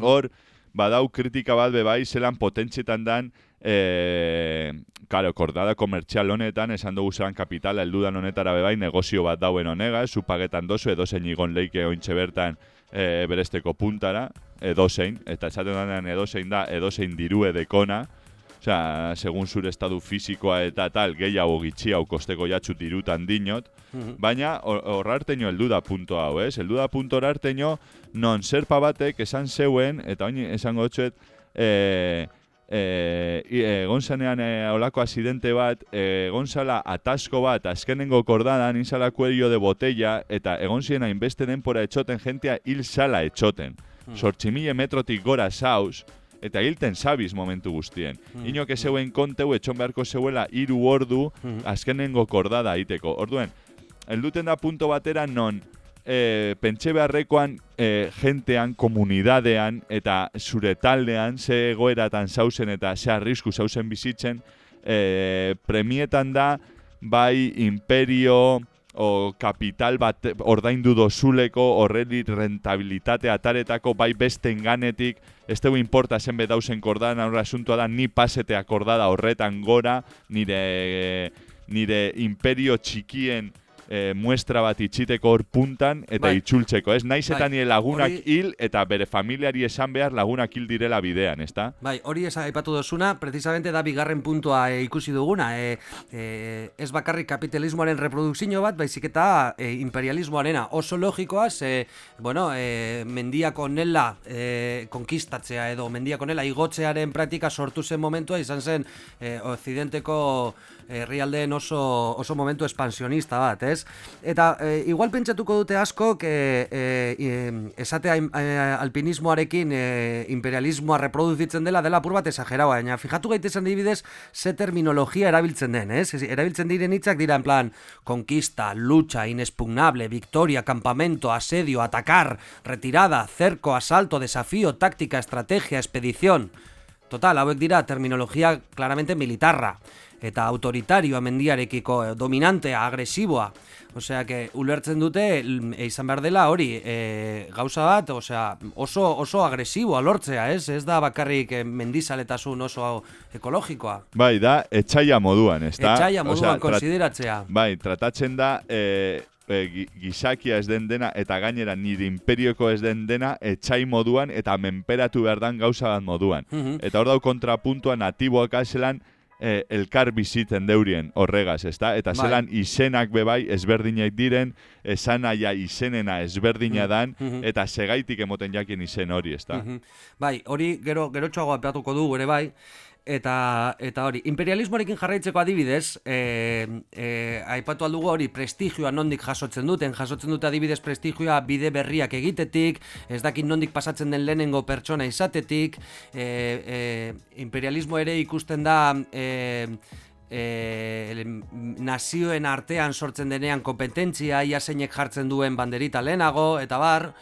Speaker 5: Hor, badau kritika bat bai zelan potentzietan dan, e, karo, kordada komertxial honetan, esan dugu zelan kapitala eldudan honetara bai negozio bat dauen honega, zu pagetan dozu, edo zen igon leike ointxe bertan, e, beresteko puntara, edozein, eta esaten denean edozein da, edozein diru edekona, osea, segun zure estadu fisikoa eta tal, gehiago gitxi hau kosteko jatxu dirutan dinot, mhm. baina horra arteño heldu da punto hau, ez? Heldu da punto arteño non serpa batek esan zeuen, eta oin esango txuet, eh, e, egon zanean e, olako asidente bat, e, egon zala atasko bat, azkenengo kordadan, inzala kuelio de botella, eta egon ziren hainbeste denpora etxoten, jentea hil zala etxoten. Hmm. Sortximile metrotik gora sauz, eta hilten sabiz momentu guztien. Hmm. Inok zeuen konteu etxon beharko zeuela hiru ordu hmm. azkenengo kordada aiteko. Orduen, elduten da punto batera non e, pentxe beharrekoan e, jentean, komunidadean eta zure taldean ze egoeratan zauzen eta ze arrisku zauzen bizitzen e, premietan da bai imperio o kapital bat ordaindu dozuleko horreli rentabilitate ataretako bai beste enganetik ez dugu importa zen bedauzen kordan aurra asuntua da ni pasete akordada horretan gora nire, nire imperio txikien e, muestra bat itxiteko hor puntan eta bai. itxultzeko, ez? Naiz eta bai. nire lagunak hil eta bere familiari esan behar lagunak hil direla bidean, ezta?
Speaker 3: Bai, hori esa aipatu dozuna, precisamente da bigarren puntua e, ikusi duguna, e, e, ez bakarrik kapitalismoaren reprodukzio bat, baizik eta e, imperialismoarena oso logikoa, ze, bueno, e, mendiako nela e, konkistatzea edo mendiako nela igotzearen praktika sortu zen momentua, izan zen e, occidenteko herrialdeen oso, oso momentu espansionista bat, ez? Eta e, igual pentsatuko dute asko que e, e, esatea alpinismoarekin e, imperialismoa reproduzitzen dela dela apur bat esageraua, baina fijatu gaitezen dibidez ze terminologia erabiltzen den, ez? Erabiltzen diren hitzak dira en plan conquista, lucha, inexpugnable, victoria, campamento, asedio, atacar, retirada, cerco, asalto, desafío, táctica, estrategia, expedición. Total, hauek dira terminologia claramente militarra eta autoritarioa mendiarekiko eh, dominantea, agresiboa. Osea, que ulertzen dute e, izan behar dela hori e, gauza bat, osea, oso, oso agresiboa lortzea, ez? Ez da bakarrik e, mendizaletasun oso ekologikoa.
Speaker 5: Bai, da, etxaia moduan, ez da?
Speaker 3: Etxaia moduan, konsideratzea.
Speaker 5: Bai, tratatzen da... E... E, gizakia ez den dena eta gainera nire imperioko ez den dena etxai moduan eta menperatu behar dan gauza bat moduan. Mhm. Eta hor dau kontrapuntua natiboak azelan e, elkar bizitzen deurien horregaz, ezta? Eta
Speaker 3: Bai.
Speaker 5: zelan izenak bebai ezberdinak diren, esan aia izenena ezberdina
Speaker 3: Mm,
Speaker 5: dan,
Speaker 3: mhm.
Speaker 5: eta segaitik emoten jakin izen hori, ezta?
Speaker 3: Mhm. Bai, hori gero gerotxoago apeatuko du ere bai. Eta, eta hori, imperialismoarekin jarraitzeko adibidez, e, e, aipatu aldugu hori prestigioa nondik jasotzen duten, jasotzen dute adibidez prestigioa bide berriak egitetik, ez dakit nondik pasatzen den lehenengo pertsona izatetik, e, e, imperialismo ere ikusten da... E, e, nazioen artean sortzen denean kompetentzia, ia zeinek jartzen duen banderita lehenago, eta bar,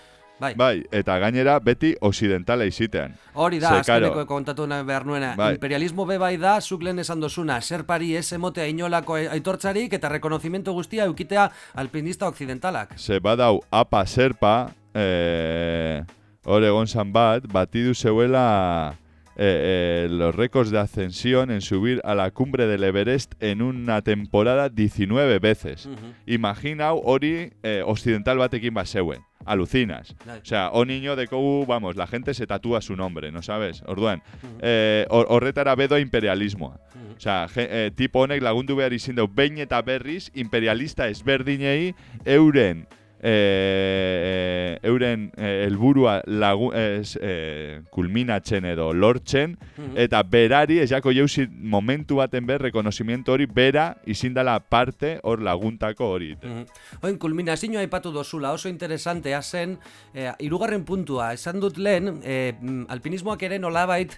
Speaker 3: bai.
Speaker 5: Bai, eta gainera beti occidentala izitean.
Speaker 3: Hori da, azkeneko
Speaker 5: karo,
Speaker 3: kontatu behar nuena.
Speaker 5: Bai.
Speaker 3: Imperialismo be bai da, zuk lehen esan dozuna, serpari ez emotea inolako aitortzarik eta rekonozimento guztia eukitea alpinista occidentalak.
Speaker 5: Ze badau apa serpa, eh, hor egon zan bat, batidu zeuela eh, eh, los récords de ascensión en subir a la cumbre del Everest en una temporada 19 veces. Imaginau hori eh, occidental batekin baseuen. Alucinas. O sea, o niño de Kou, vamos, la gente se tatúa su nombre, ¿no sabes? Orduan, eh, hor- horretara bedoa imperialismoa. O sea, eh, tipo honek lagundu behar izin dau, behin eta berriz, imperialista ezberdinei euren eh, euren eh, helburua lagu, ez, eh, kulminatzen edo lortzen,
Speaker 3: Mhm.
Speaker 5: eta berari, ez jako jeuzi momentu baten ber, rekonozimiento hori, bera izindala parte hor laguntako hori.
Speaker 3: Mhm. Oin, kulminazioa aipatu dozula, oso interesantea zen, eh, irugarren puntua, esan dut lehen, eh, mm, alpinismoak ere nolabait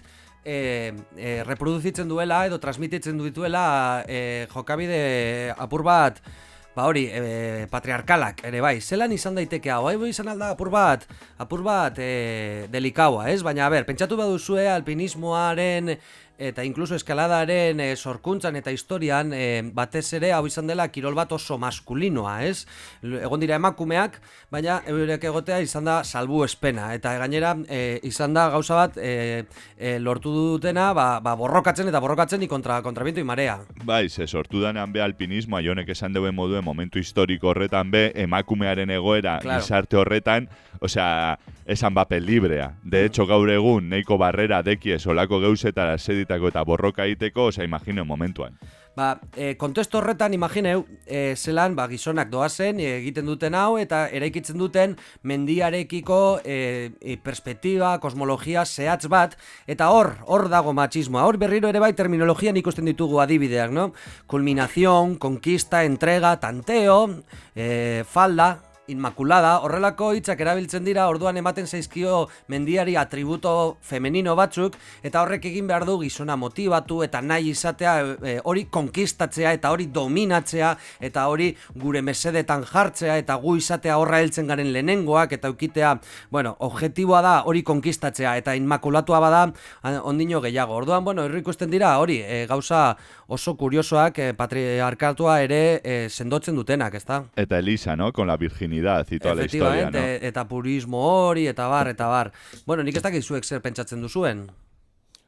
Speaker 3: eh, eh, reproduzitzen duela edo transmititzen dituela eh, jokabide apur bat, ba hori, eh, patriarkalak ere bai, zelan izan daiteke hau, hau izan alda apur bat, apur bat eh, delikaua, ez? Baina, a ber, pentsatu baduzue alpinismoaren eta inkluso eskaladaren e, sorkuntzan eta historian e, batez ere hau izan dela kirol bat oso maskulinoa, ez? Egon dira emakumeak, baina eurek egotea izan da salbu espena eta gainera e, izan da gauza bat e, e, lortu dutena ba, ba borrokatzen eta borrokatzen i kontra, kontra viento y marea.
Speaker 5: Bai, ze sortu danean be alpinismoa, jonek esan deuen moduen momentu historiko horretan be, emakumearen egoera
Speaker 3: Claro.
Speaker 5: gizarte horretan, osea, esan bapen librea. De hecho, gaur egun, neiko barrera dekiez olako geuzetara seditako eta borroka egiteko, osea, imagino momentuan.
Speaker 3: Ba, e, kontesto horretan imagineu, e, zelan ba, gizonak doazen e, egiten duten hau eta eraikitzen duten mendiarekiko e, e, perspektiba, kosmologia zehatz bat eta hor, hor dago machismoa. Hor berriro ere bai terminologian ikusten ditugu adibideak, no? Culminación, conquista, entrega, tanteo, e, falda, Inmaculada, horrelako hitzak erabiltzen dira orduan ematen zaizkio mendiari atributo femenino batzuk eta horrek egin behar du gizona motibatu eta nahi izatea e, hori konkistatzea eta hori dominatzea eta hori gure mesedetan jartzea eta gu izatea horra heltzen garen lehenengoak eta eukitea, bueno, objektiboa da hori konkistatzea eta inmakulatua bada ondino gehiago. Orduan, bueno, herri ikusten dira hori e, gauza oso kuriosoak e, patriarkatua ere e, sendotzen dutenak, ezta?
Speaker 5: Eta Elisa, ¿no? Con la virginidad y toda la historia, ¿no?
Speaker 3: Efectivamente, eta purismo hori, eta bar, eta bar. Bueno, nik ez dakit zuek zer pentsatzen duzuen.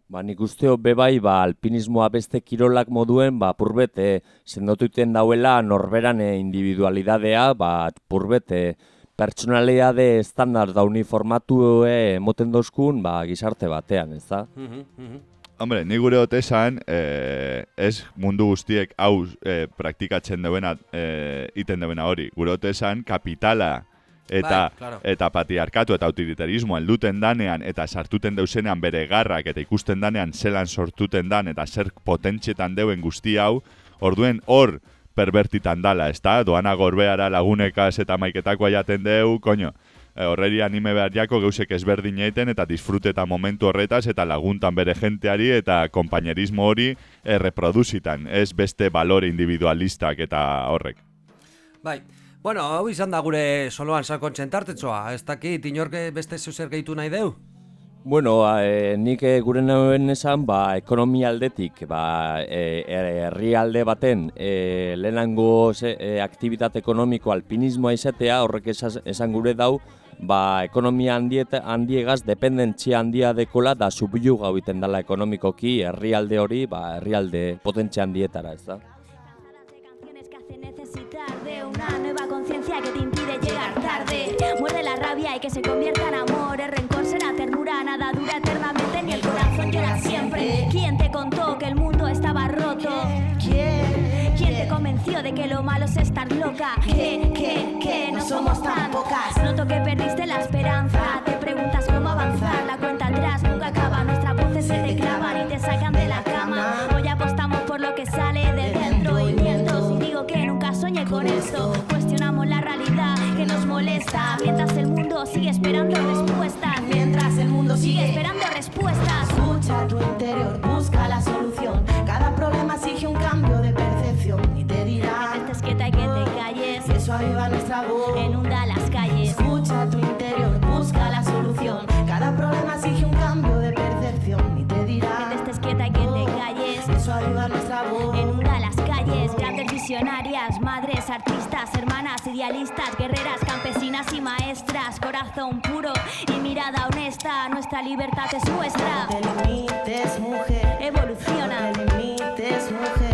Speaker 2: Ba, nik usteo bebai, ba, alpinismoa beste kirolak moduen, ba, purbet, e, sendotuten dauela norberan e, individualidadea, ba, purbet, e, pertsonalidade estandar da uniformatu e, emoten dozkun, ba, gizarte batean, ez da?
Speaker 5: Hombre, ni gure dut esan, eh, ez mundu guztiek hau eh, praktikatzen duena, eh, iten duena hori. Gure dut esan, kapitala eta
Speaker 3: Bai, claro.
Speaker 5: eta patriarkatu eta utilitarismo helduten danean eta sartuten deusenean bere garrak eta ikusten danean zelan sortuten dan eta zer potentzietan deuen guzti hau, orduen hor perbertitan dala, ezta? Doana gorbeara lagunekaz eta maiketakoa jaten deu, koño, horreri anime behar jako geusek ezberdin egiten eta disfruteta momentu horretaz eta laguntan bere jenteari eta kompañerismo hori eh, reproduzitan, ez beste balore individualistak eta horrek.
Speaker 3: Bai, bueno, hau izan da gure soloan sakontzen tartetxoa. Ez dakit, inorke beste zeuzer gehitu nahi deu?
Speaker 2: Bueno, a, e, nik e, gure nauen esan, ba, ekonomia aldetik, ba, e, herrialde baten e, lehenango e, aktivitate ekonomiko alpinismoa izatea, horrek esas, esan gure dau, ba, ekonomia handieta, handiegaz dependentzia handia dekola da subju gau iten dela ekonomikoki herrialde hori, ba, herrialde potentzia handietara, ez da?
Speaker 9: Muerde la rabia y que se convierta en amor. El rencor será ternura, nada dura eternamente, ni el corazón llora siempre. ¿Quién te contó que el mundo estaba roto? ¿Quién? ¿Quién te convenció de que lo malo es estar loca? ¿Qué? ¿Qué? ¿Qué? No somos tan pocas. Noto que perdiste la esperanza. Te preguntas cómo avanzar. La cuenta atrás nunca acaba. Nuestras voces se te clavan y te sacan de la cama. Hoy apostamos por lo que sale de dentro y miento. Si digo que nunca soñé con esto, cuestionamos la realidad que nos molesta. Mientras el mundo sigue esperando respuestas. Mientras el mundo sigue esperando visionarias, madres, artistas, hermanas, idealistas, guerreras, campesinas y maestras, corazón puro y mirada honesta, nuestra libertad es nuestra.
Speaker 10: No te limites, mujer.
Speaker 9: Evoluciona,
Speaker 10: No te limites, mujer.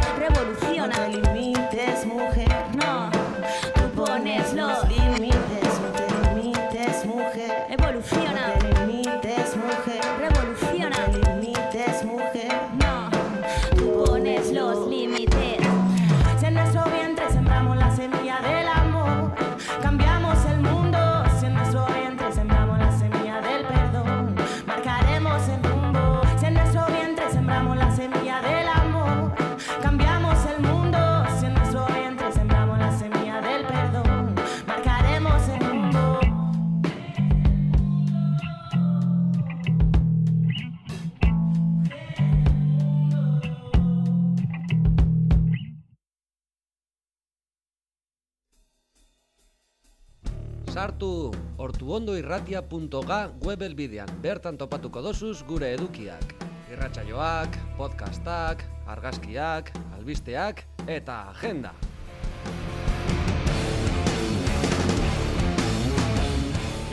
Speaker 3: ortuondoirratia.ga web elbidean, bertan topatuko dosuz gure edukiak. Irratsaioak, podcastak, argazkiak, albisteak eta agenda.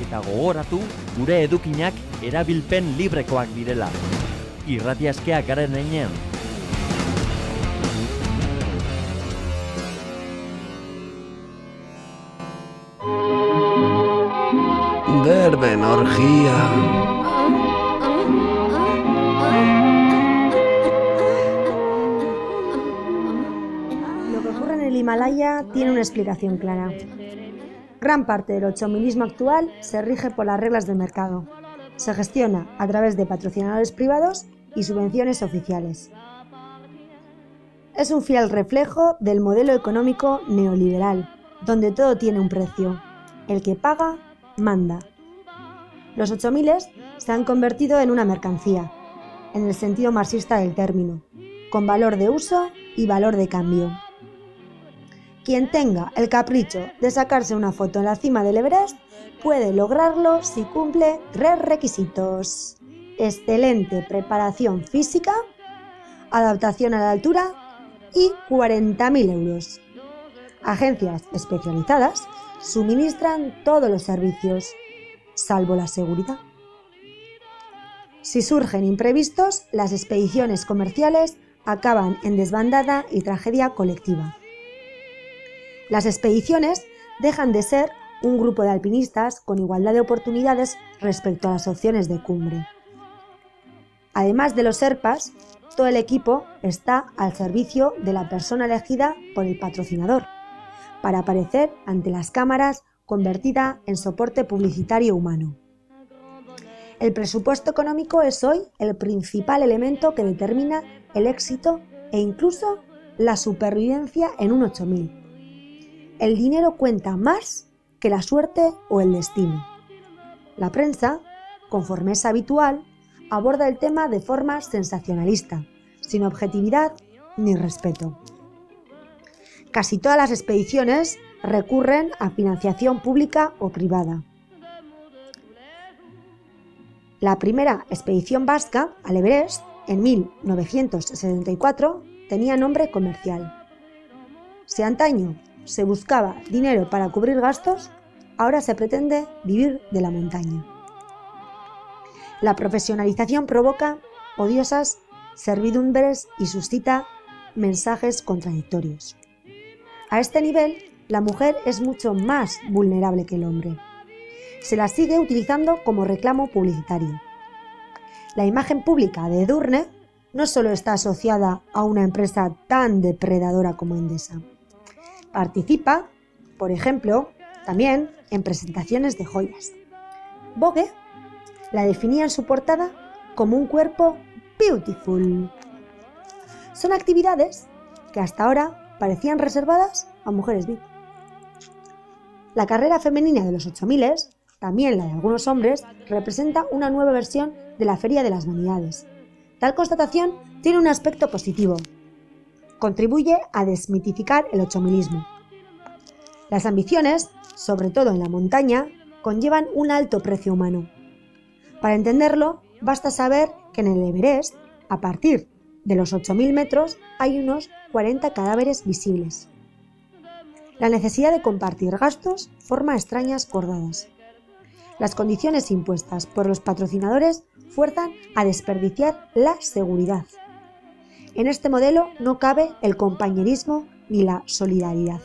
Speaker 2: Eta gogoratu gure edukinak erabilpen librekoak direla. Irratiaskeak garen heinean.
Speaker 11: Lo que ocurre en el Himalaya tiene una explicación clara. Gran parte del ochomilismo actual se rige por las reglas del mercado. Se gestiona a través de patrocinadores privados y subvenciones oficiales. Es un fiel reflejo del modelo económico neoliberal, donde todo tiene un precio. El que paga, manda. Los 8000 se han convertido en una mercancía, en el sentido marxista del término, con valor de uso y valor de cambio. Quien tenga el capricho de sacarse una foto en la cima del Everest puede lograrlo si cumple tres requisitos. Excelente preparación física, adaptación a la altura y 40.000 euros. Agencias especializadas suministran todos los servicios, salvo la seguridad. Si surgen imprevistos, las expediciones comerciales acaban en desbandada y tragedia colectiva. Las expediciones dejan de ser un grupo de alpinistas con igualdad de oportunidades respecto a las opciones de cumbre. Además de los serpas, todo el equipo está al servicio de la persona elegida por el patrocinador, para aparecer ante las cámaras convertida en soporte publicitario humano. El presupuesto económico es hoy el principal elemento que determina el éxito e incluso la supervivencia en un 8000. El dinero cuenta más que la suerte o el destino. La prensa, conforme es habitual, aborda el tema de forma sensacionalista, sin objetividad ni respeto. Casi todas las expediciones recurren a financiación pública o privada. La primera expedición vasca al Everest, en 1974, tenía nombre comercial. Si antaño se buscaba dinero para cubrir gastos, ahora se pretende vivir de la montaña. La profesionalización provoca odiosas servidumbres y suscita mensajes contradictorios. A este nivel, la mujer es mucho más vulnerable que el hombre. Se la sigue utilizando como reclamo publicitario. La imagen pública de Edurne no solo está asociada a una empresa tan depredadora como Endesa. Participa, por ejemplo, también en presentaciones de joyas. Vogue la definía en su portada como un cuerpo beautiful. Son actividades que hasta ahora parecían reservadas a mujeres VIP. La carrera femenina de los 8000, también la de algunos hombres, representa una nueva versión de la Feria de las Vanidades. Tal constatación tiene un aspecto positivo. Contribuye a desmitificar el ochomilismo. Las ambiciones, sobre todo en la montaña, conllevan un alto precio humano. Para entenderlo, basta saber que en el Everest, a partir de los 8.000 metros, hay unos 40 cadáveres visibles. La necesidad de compartir gastos forma extrañas cordadas. Las condiciones impuestas por los patrocinadores fuerzan a desperdiciar la seguridad. En este modelo no cabe el compañerismo ni la solidaridad.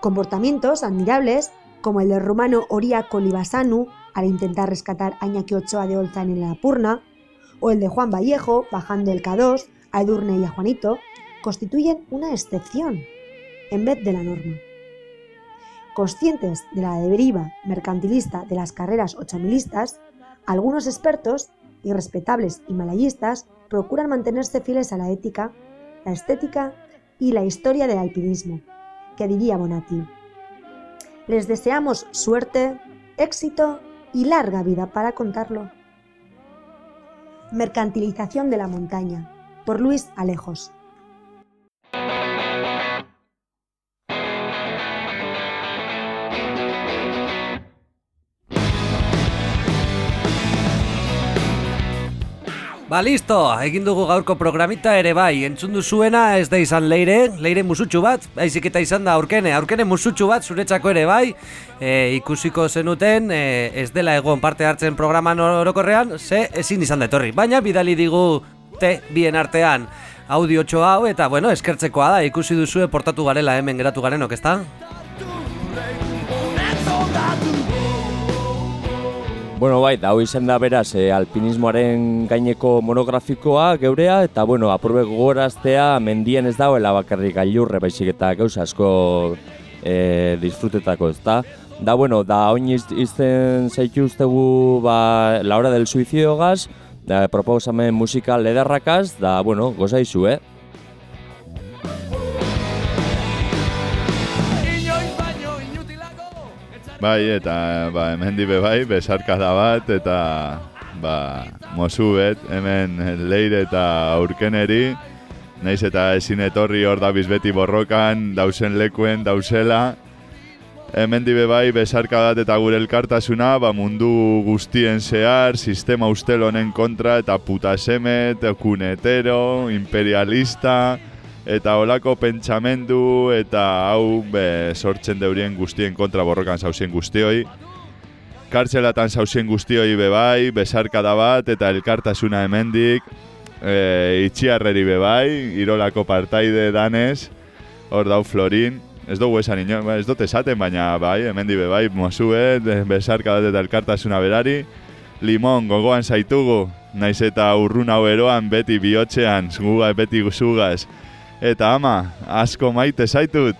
Speaker 11: Comportamientos admirables, como el del rumano Oria Colibasanu al intentar rescatar a Iñaki Ochoa de Olzán en la Purna, o el de Juan Vallejo bajando el K2 a Edurne y a Juanito, constituyen una excepción en vez de la norma. Conscientes de la deriva mercantilista de las carreras ochamilistas, algunos expertos, irrespetables y malayistas, procuran mantenerse fieles a la ética, la estética y la historia del alpinismo, que diría Bonatti. Les deseamos suerte, éxito y larga vida para contarlo. Mercantilización de la montaña, por Luis Alejos.
Speaker 3: Ba, listo, egin dugu gaurko programita ere bai, entzun duzuena ez da izan leire, leire musutxu bat, baizik eta izan da aurkene, aurkene musutxu bat zuretzako ere bai, e, ikusiko zenuten e, ez dela egon parte hartzen programan orokorrean, ze ezin izan da etorri, baina bidali digu te bien artean. Audio hau eta bueno, eskertzekoa da, ikusi duzue portatu garela hemen geratu garenok, ezta?
Speaker 2: Bueno, bai, hau izan da beraz e, alpinismoaren gaineko monografikoa geurea eta bueno, apurbe gogoraztea mendien ez dagoela bakarrik gailurre baizik eta gauza asko e, disfrutetako, ezta? Da bueno, da oin izten zaitu ustegu ba, la hora del suicidio gaz, da proposamen musikal ederrakaz, da bueno, gozaizu, eh?
Speaker 5: Bai, eta ba, hemen dibe bai, besarkada bat, eta ba, mozu bet, hemen leire eta aurkeneri, naiz eta ezin etorri hor da beti borrokan, dausen lekuen, dausela, hemen dibe bai, besarkadat eta gure elkartasuna, ba, mundu guztien zehar, sistema ustel honen kontra, eta putasemet, kunetero, imperialista, eta olako pentsamendu eta hau be, sortzen deurien guztien kontra borrokan zauzien guztioi. Kartzelatan zauzien guztioi bebai, besarka da bat eta elkartasuna hemendik, e, itxiarreri bebai, irolako partaide danez, hor dau florin, ez dugu esan ino, ez dut esaten, baina bai, hemendi bebai, mozue, besarka bat eta elkartasuna berari, limon gogoan zaitugu, naiz eta urrun hau eroan beti bihotzean, zugaz, beti zugaz, Eta ama, asko maite zaitut.